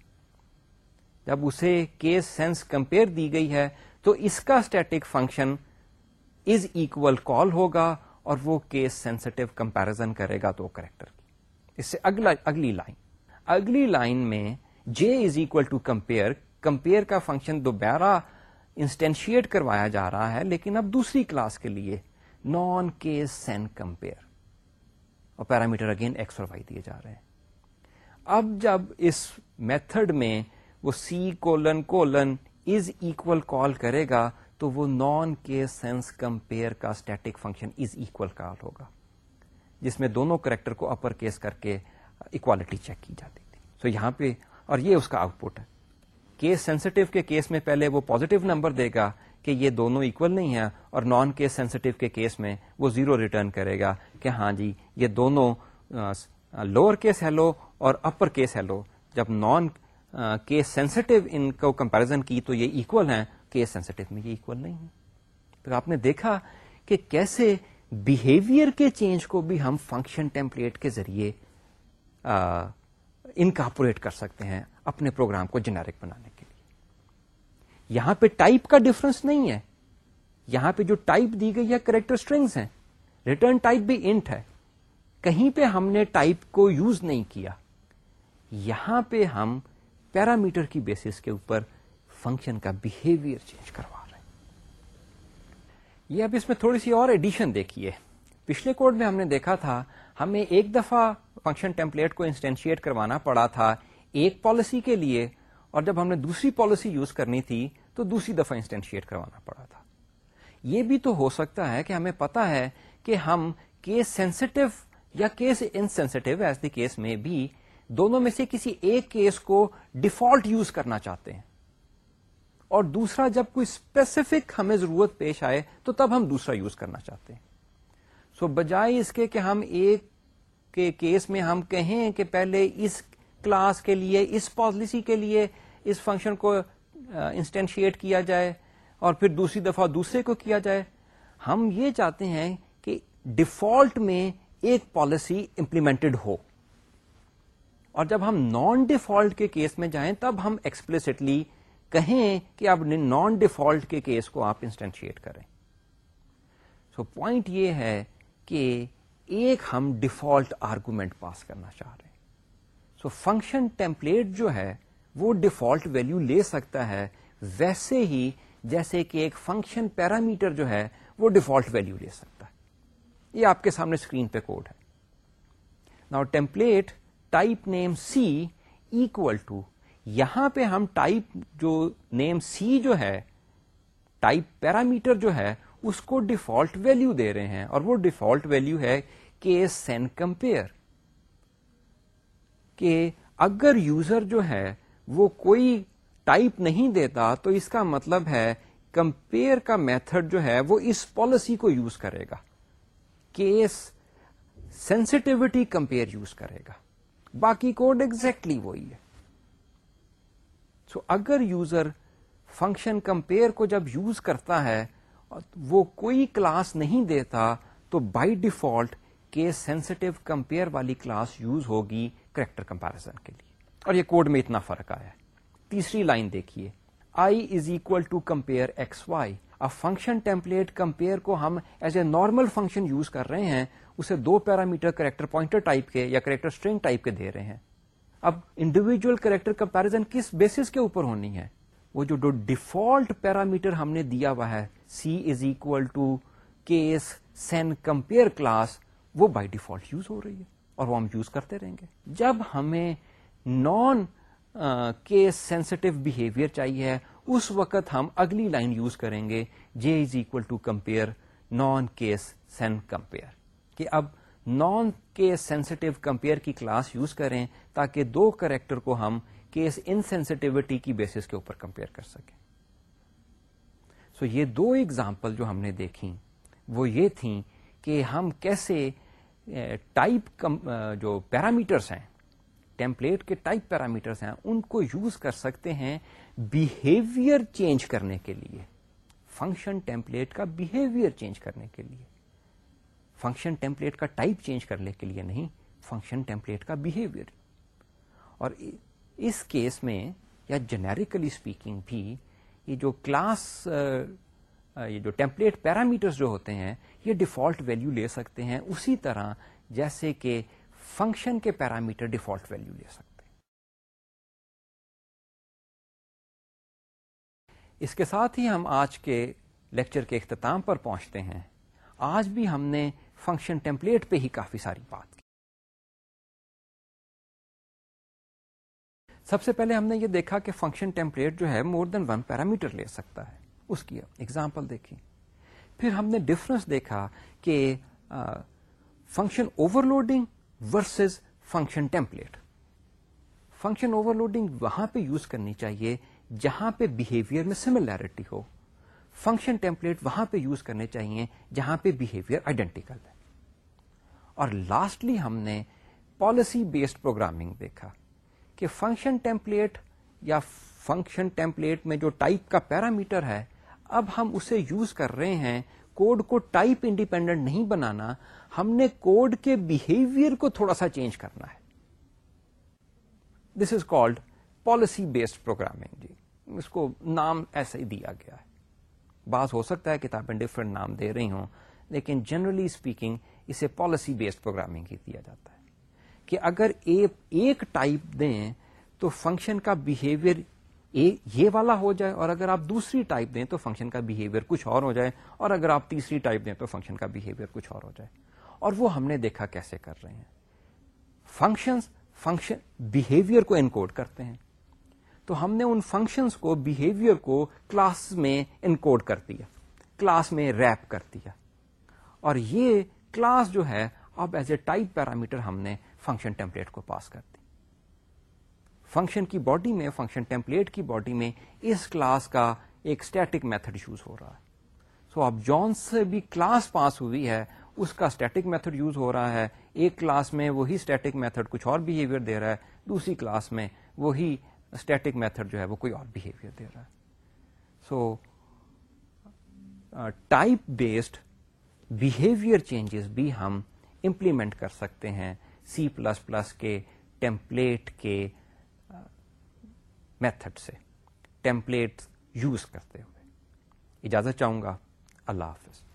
[SPEAKER 1] جب اسے کیس سینس کمپیئر دی گئی ہے تو اس کا static function is equal call ہوگا اور وہ کیس سینسٹو کمپیرزن کرے گا دو کریکٹر کی۔ اس سے اگلا اگلی لائن اگلی لائن میں J is equal to compare compare کا فنکشن دوبارہ انسٹینشیٹ کروایا جا رہا ہے لیکن اب دوسری کلاس کے لیے نان کیس سین کمپیئر اور پیرامیٹر اگین ایکس اور وائی دیے جا رہے ہیں۔ اب جب اس میتھڈ میں وہ C colon colon is equal call کرے گا، تو وہ نان کیس سینس کمپیئر کا static function is equal call ہوگا، جس میں دونوں کریکٹر کو اپر کیس کر کے اکوالٹی چیک کی جاتی تھی۔ سو so یہاں پہ، اور یہ اس کا آؤٹ پٹ ہے۔ کیس سینسٹو کے کیس میں پہلے وہ پوزیٹو نمبر دے گا کہ یہ دونوں اکول نہیں ہیں اور نان کیس سینسٹو کے کیس میں وہ زیرو ریٹرن کرے گا کہ ہاں جی یہ دونوں لوور کیس ہیلو اور اپر کیس ہیلو جب نان کیس سینسٹو ان کو کمپیرزن کی تو یہ اکول ہیں کیس سینسٹو میں یہ اکول نہیں ہے پھر آپ نے دیکھا کہ کیسے بہیویئر کے چینج کو بھی ہم فنکشن ٹیمپلیٹ کے ذریعے انکاپوریٹ کر سکتے ہیں اپنے پروگرام کو جنیرک بنانے کے یہاں پہ ٹائپ کا ڈفرنس نہیں ہے۔ یہاں پہ جو ٹائپ دی گئی ہے کریکٹر اسٹرنگس ہیں۔ ریٹرن ٹائپ بھی انٹ ہے۔ کہیں پہ ہم نے ٹائپ کو یوز نہیں کیا۔ یہاں پہ ہم پیرامیٹر کی بیسس کے اوپر فنکشن کا بہیویئر چینج کروا رہے ہیں۔ یہ اب اس میں تھوڑی سی اور ایڈیشن دیکھیے۔ پچھلے کوڈ میں ہم نے دیکھا تھا، ہمیں ایک دفعہ فنکشن ٹیمپلیٹ کو انسٹینشیٹ کروانا پڑا تھا ایک پالیسی کے لیے، اور جب ہم نے دوسری پالیسی یوز کرنی تھی تو دوسری دفعہ انسٹینشیٹ کروانا پڑا تھا۔ یہ بھی تو ہو سکتا ہے کہ ہمیں پتا ہے کہ ہم کیس سینسٹو یا case insensitive as the case میں بھی دونوں میں سے کسی ایک کیس کو ڈیفالٹ یوز کرنا چاہتے ہیں۔ اور دوسرا جب کوئی اسپیسیفک ہمیں ضرورت پیش آئے تو تب ہم دوسرا یوز کرنا چاہتے ہیں۔ سو so, بجائے اس کے کہ ہم ایک کے کیس میں ہم کہیں کہ پہلے اس کلاس کے لیے اس پالیسی کے لیے اس فنکشن کو انسٹینشیٹ کیا جائے اور پھر دوسری دفعہ دوسرے کو کیا جائے ہم یہ چاہتے ہیں کہ ڈیفالٹ میں ایک پالیسی امپلیمنٹڈ ہو۔ اور جب ہم نان ڈیفالٹ کے کیس میں جائیں تب ہم ایکسپلسٹلی کہیں کہ اب نان ڈیفالٹ کے کیس کو آپ انسٹینشیٹ کریں۔ سو so, پوائنٹ یہ ہے کہ ایک ہم ڈیفالٹ آرگومنٹ پاس کرنا چاہ رہے ہیں۔ سو فنکشن ٹیمپلیٹ جو ہے وہ ڈیفالٹ ویلو لے سکتا ہے، ویسے ہی جیسے کہ ایک فنکشن پیرامیٹر جو ہے، وہ ڈیفالٹ ویلو لے سکتا ہے۔ یہ آپ کے سامنے اسکرین پہ کوڈ ہے۔ نا template type name C equal to یہاں پہ ہم ٹائپ جو نیم سی جو ہے ٹائپ پیرامیٹر جو ہے، اس کو ڈیفالٹ ویلو دے رہے ہیں۔ اور وہ ڈیفالٹ ویلو ہے کیس سین کمپیئر کہ اگر یوزر جو ہے وہ کوئی ٹائپ نہیں دیتا تو اس کا مطلب ہے کمپیئر کا میتھڈ جو ہے وہ اس پالیسی کو یوز کرے گا۔ کیس سینسٹیوٹی کمپیئر یوز کرے گا۔ باقی کوڈ ایگزیکٹلی وہی ہے۔ سو so, اگر یوزر فنکشن کمپیئر کو جب یوز کرتا ہے وہ کوئی کلاس نہیں دیتا تو بائی ڈیفالٹ کے سینسٹو کمپیئر والی کلاس یوز ہوگی کریکٹر کمپیرزن کے لیے۔ اور یہ کوڈ میں اتنا فرق آیا ہے۔ تیسری لائن دیکھیے۔ I is equal to compare X Y اب فنکشن ٹیمپلیٹ کمپیئر کو ہم as a normal function use کر رہے ہیں، اسے دو پیرامیٹر کریکٹر پوائنٹر ٹائپ کے یا کریکٹر اسٹرنگ ٹائپ کے دے رہے ہیں۔ اب انڈیویجل کریکٹر کمپیرزن کس بیسس کے اوپر ہونی ہے؟ وہ جو ڈیفالٹ پیرامیٹر ہم نے دیا ہوا ہے C is equal to case sen compare class وہ بائی ڈیفالٹ یوز ہو رہی ہے اور وہ ہم یوز کرتے رہیں گے۔ جب ہمیں نان کیس سینسٹو بہیویئر چاہیے۔ اس وقت ہم اگلی لائن یوز کریں گے J is equal to compare non case sen compare کہ اب نان کیس سینسٹو کمپیئر کی کلاس یوز کریں تاکہ دو کریکٹر کو ہم کیس انسینسٹیوٹی کی بیسس کے اوپر کمپیئر کر سکیں۔ سو so یہ دو ایگزامپل جو ہم نے دیکھی وہ یہ تھیں کہ ہم کیسے uh, ٹائپ uh, جو پیرامیٹرس ہیں ٹیمپلیٹ کے ٹائپ پیرامیٹرس ہیں، ان کو یوز کر سکتے ہیں بہیویئر چینج کرنے کے لیے۔ فنکشن ٹیمپلیٹ کا بہیویئر چینج کرنے کے لیے۔ فنکشن ٹیمپلیٹ کا ٹائپ چینج کرنے کے لیے نہیں فنکشن ٹیمپلیٹ کا بہیویئر اور اس کیس میں، یا جنیریکلی اسپیکنگ بھی، یہ جو کلاس یہ جو ٹیمپلیٹ پیرامیٹرز جو ہوتے ہیں، یہ ڈیفالٹ ویلو لے سکتے ہیں اسی طرح، جیسے کہ فنکشن کے پیرامیٹر ڈیفالٹ ویلو لے سکتے ہیں۔ اس کے ساتھ ہی ہم آج کے لیکچر کے اختتام پر پہنچتے ہیں۔ آج بھی ہم نے فنکشن ٹیمپلیٹ پہ ہی کافی ساری بات کی۔ سب سے پہلے ہم نے یہ دیکھا کہ فنکشن ٹیمپلیٹ جو ہے مور دین ون پیرامیٹر لے سکتا ہے۔ اس کی ایگزامپل دیکھی پھر ہم نے ڈفرنس دیکھا کہ function overloading versus function template. Function overloading وہاں پہ یوز کرنی چاہیے جہاں پہ بہیویئر میں سملیرٹی ہو۔ فنکشن ٹیمپلیٹ وہاں پہ یوز کرنے چاہیے جہاں پہ بہیویئر آئیڈینٹیکل ہے۔ اور لاسٹلی ہم نے پالیسی بیسڈ پروگرامنگ دیکھا کہ فنکشن ٹیمپلیٹ یا فنکشن ٹیمپلیٹ میں جو ٹائپ کا پیرامیٹر ہے، اب ہم اسے یوز کر رہے ہیں، کوڈ کو ٹائپ انڈیپینڈنٹ نہیں بنانا ہم نے کوڈ کے بہیویئر کو تھوڑا سا چینج کرنا ہے۔ This is called policy based programming جی۔ اس کو نام ایسا ہی دیا گیا ہے۔ بعض ہو سکتا ہے کتابیں ڈفرینٹ نام دے رہی ہوں، لیکن جنرلی اسپیکنگ اسے پالیسی بیسڈ پروگرامنگ ہی دیا جاتا ہے۔ کہ اگر ایک ٹائپ دیں تو فنکشن کا بہیویئر یہ والا ہو جائے، اور اگر آپ دوسری ٹائپ دیں تو فنکشن کا بہیویئر کچھ اور ہو جائے، اور اگر آپ تیسری ٹائپ دیں تو فنکشن کا بہیویئر کچھ اور ہو جائے۔ اور وہ ہم نے دیکھا کیسے کر رہے ہیں۔ فنکشن فنکشن بہیویئر کو انکوڈ کرتے ہیں۔ تو ہم نے ان فنکشنز کو بہیویئر کو کلاس میں انکوڈ کر دیا۔ کلاس میں ریپ کر دیا۔ اور یہ کلاس جو ہے، اب ایز اے ٹائپ پیرامیٹر ہم نے فنکشن ٹیمپلیٹ کو پاس کر دی۔ فنکشن کی باڈی میں فنکشن ٹیمپلیٹ کی باڈی میں اس کلاس کا ایک اسٹیٹک میتھڈ یوز ہو رہا ہے۔ سو اب جون سے بھی کلاس پاس ہوئی ہے اس کا اسٹیٹک میتھڈ یوز ہو رہا ہے۔ ایک کلاس میں وہی اسٹیٹک میتھڈ کچھ اور بہیویئر دے رہا ہے۔ دوسری کلاس میں وہی اسٹیٹک میتھڈ جو ہے وہ کوئی اور بہیویئر دے رہا ہے۔ So type based behaviour changes بھی ہم امپلیمنٹ کر سکتے ہیں سی پلس پلس کے ٹیمپلیٹ کے uh, میتھڈ سے۔ ٹیمپلیٹ یوز کرتے ہوئے۔ اجازت چاہوں گا۔ اللہ حافظ۔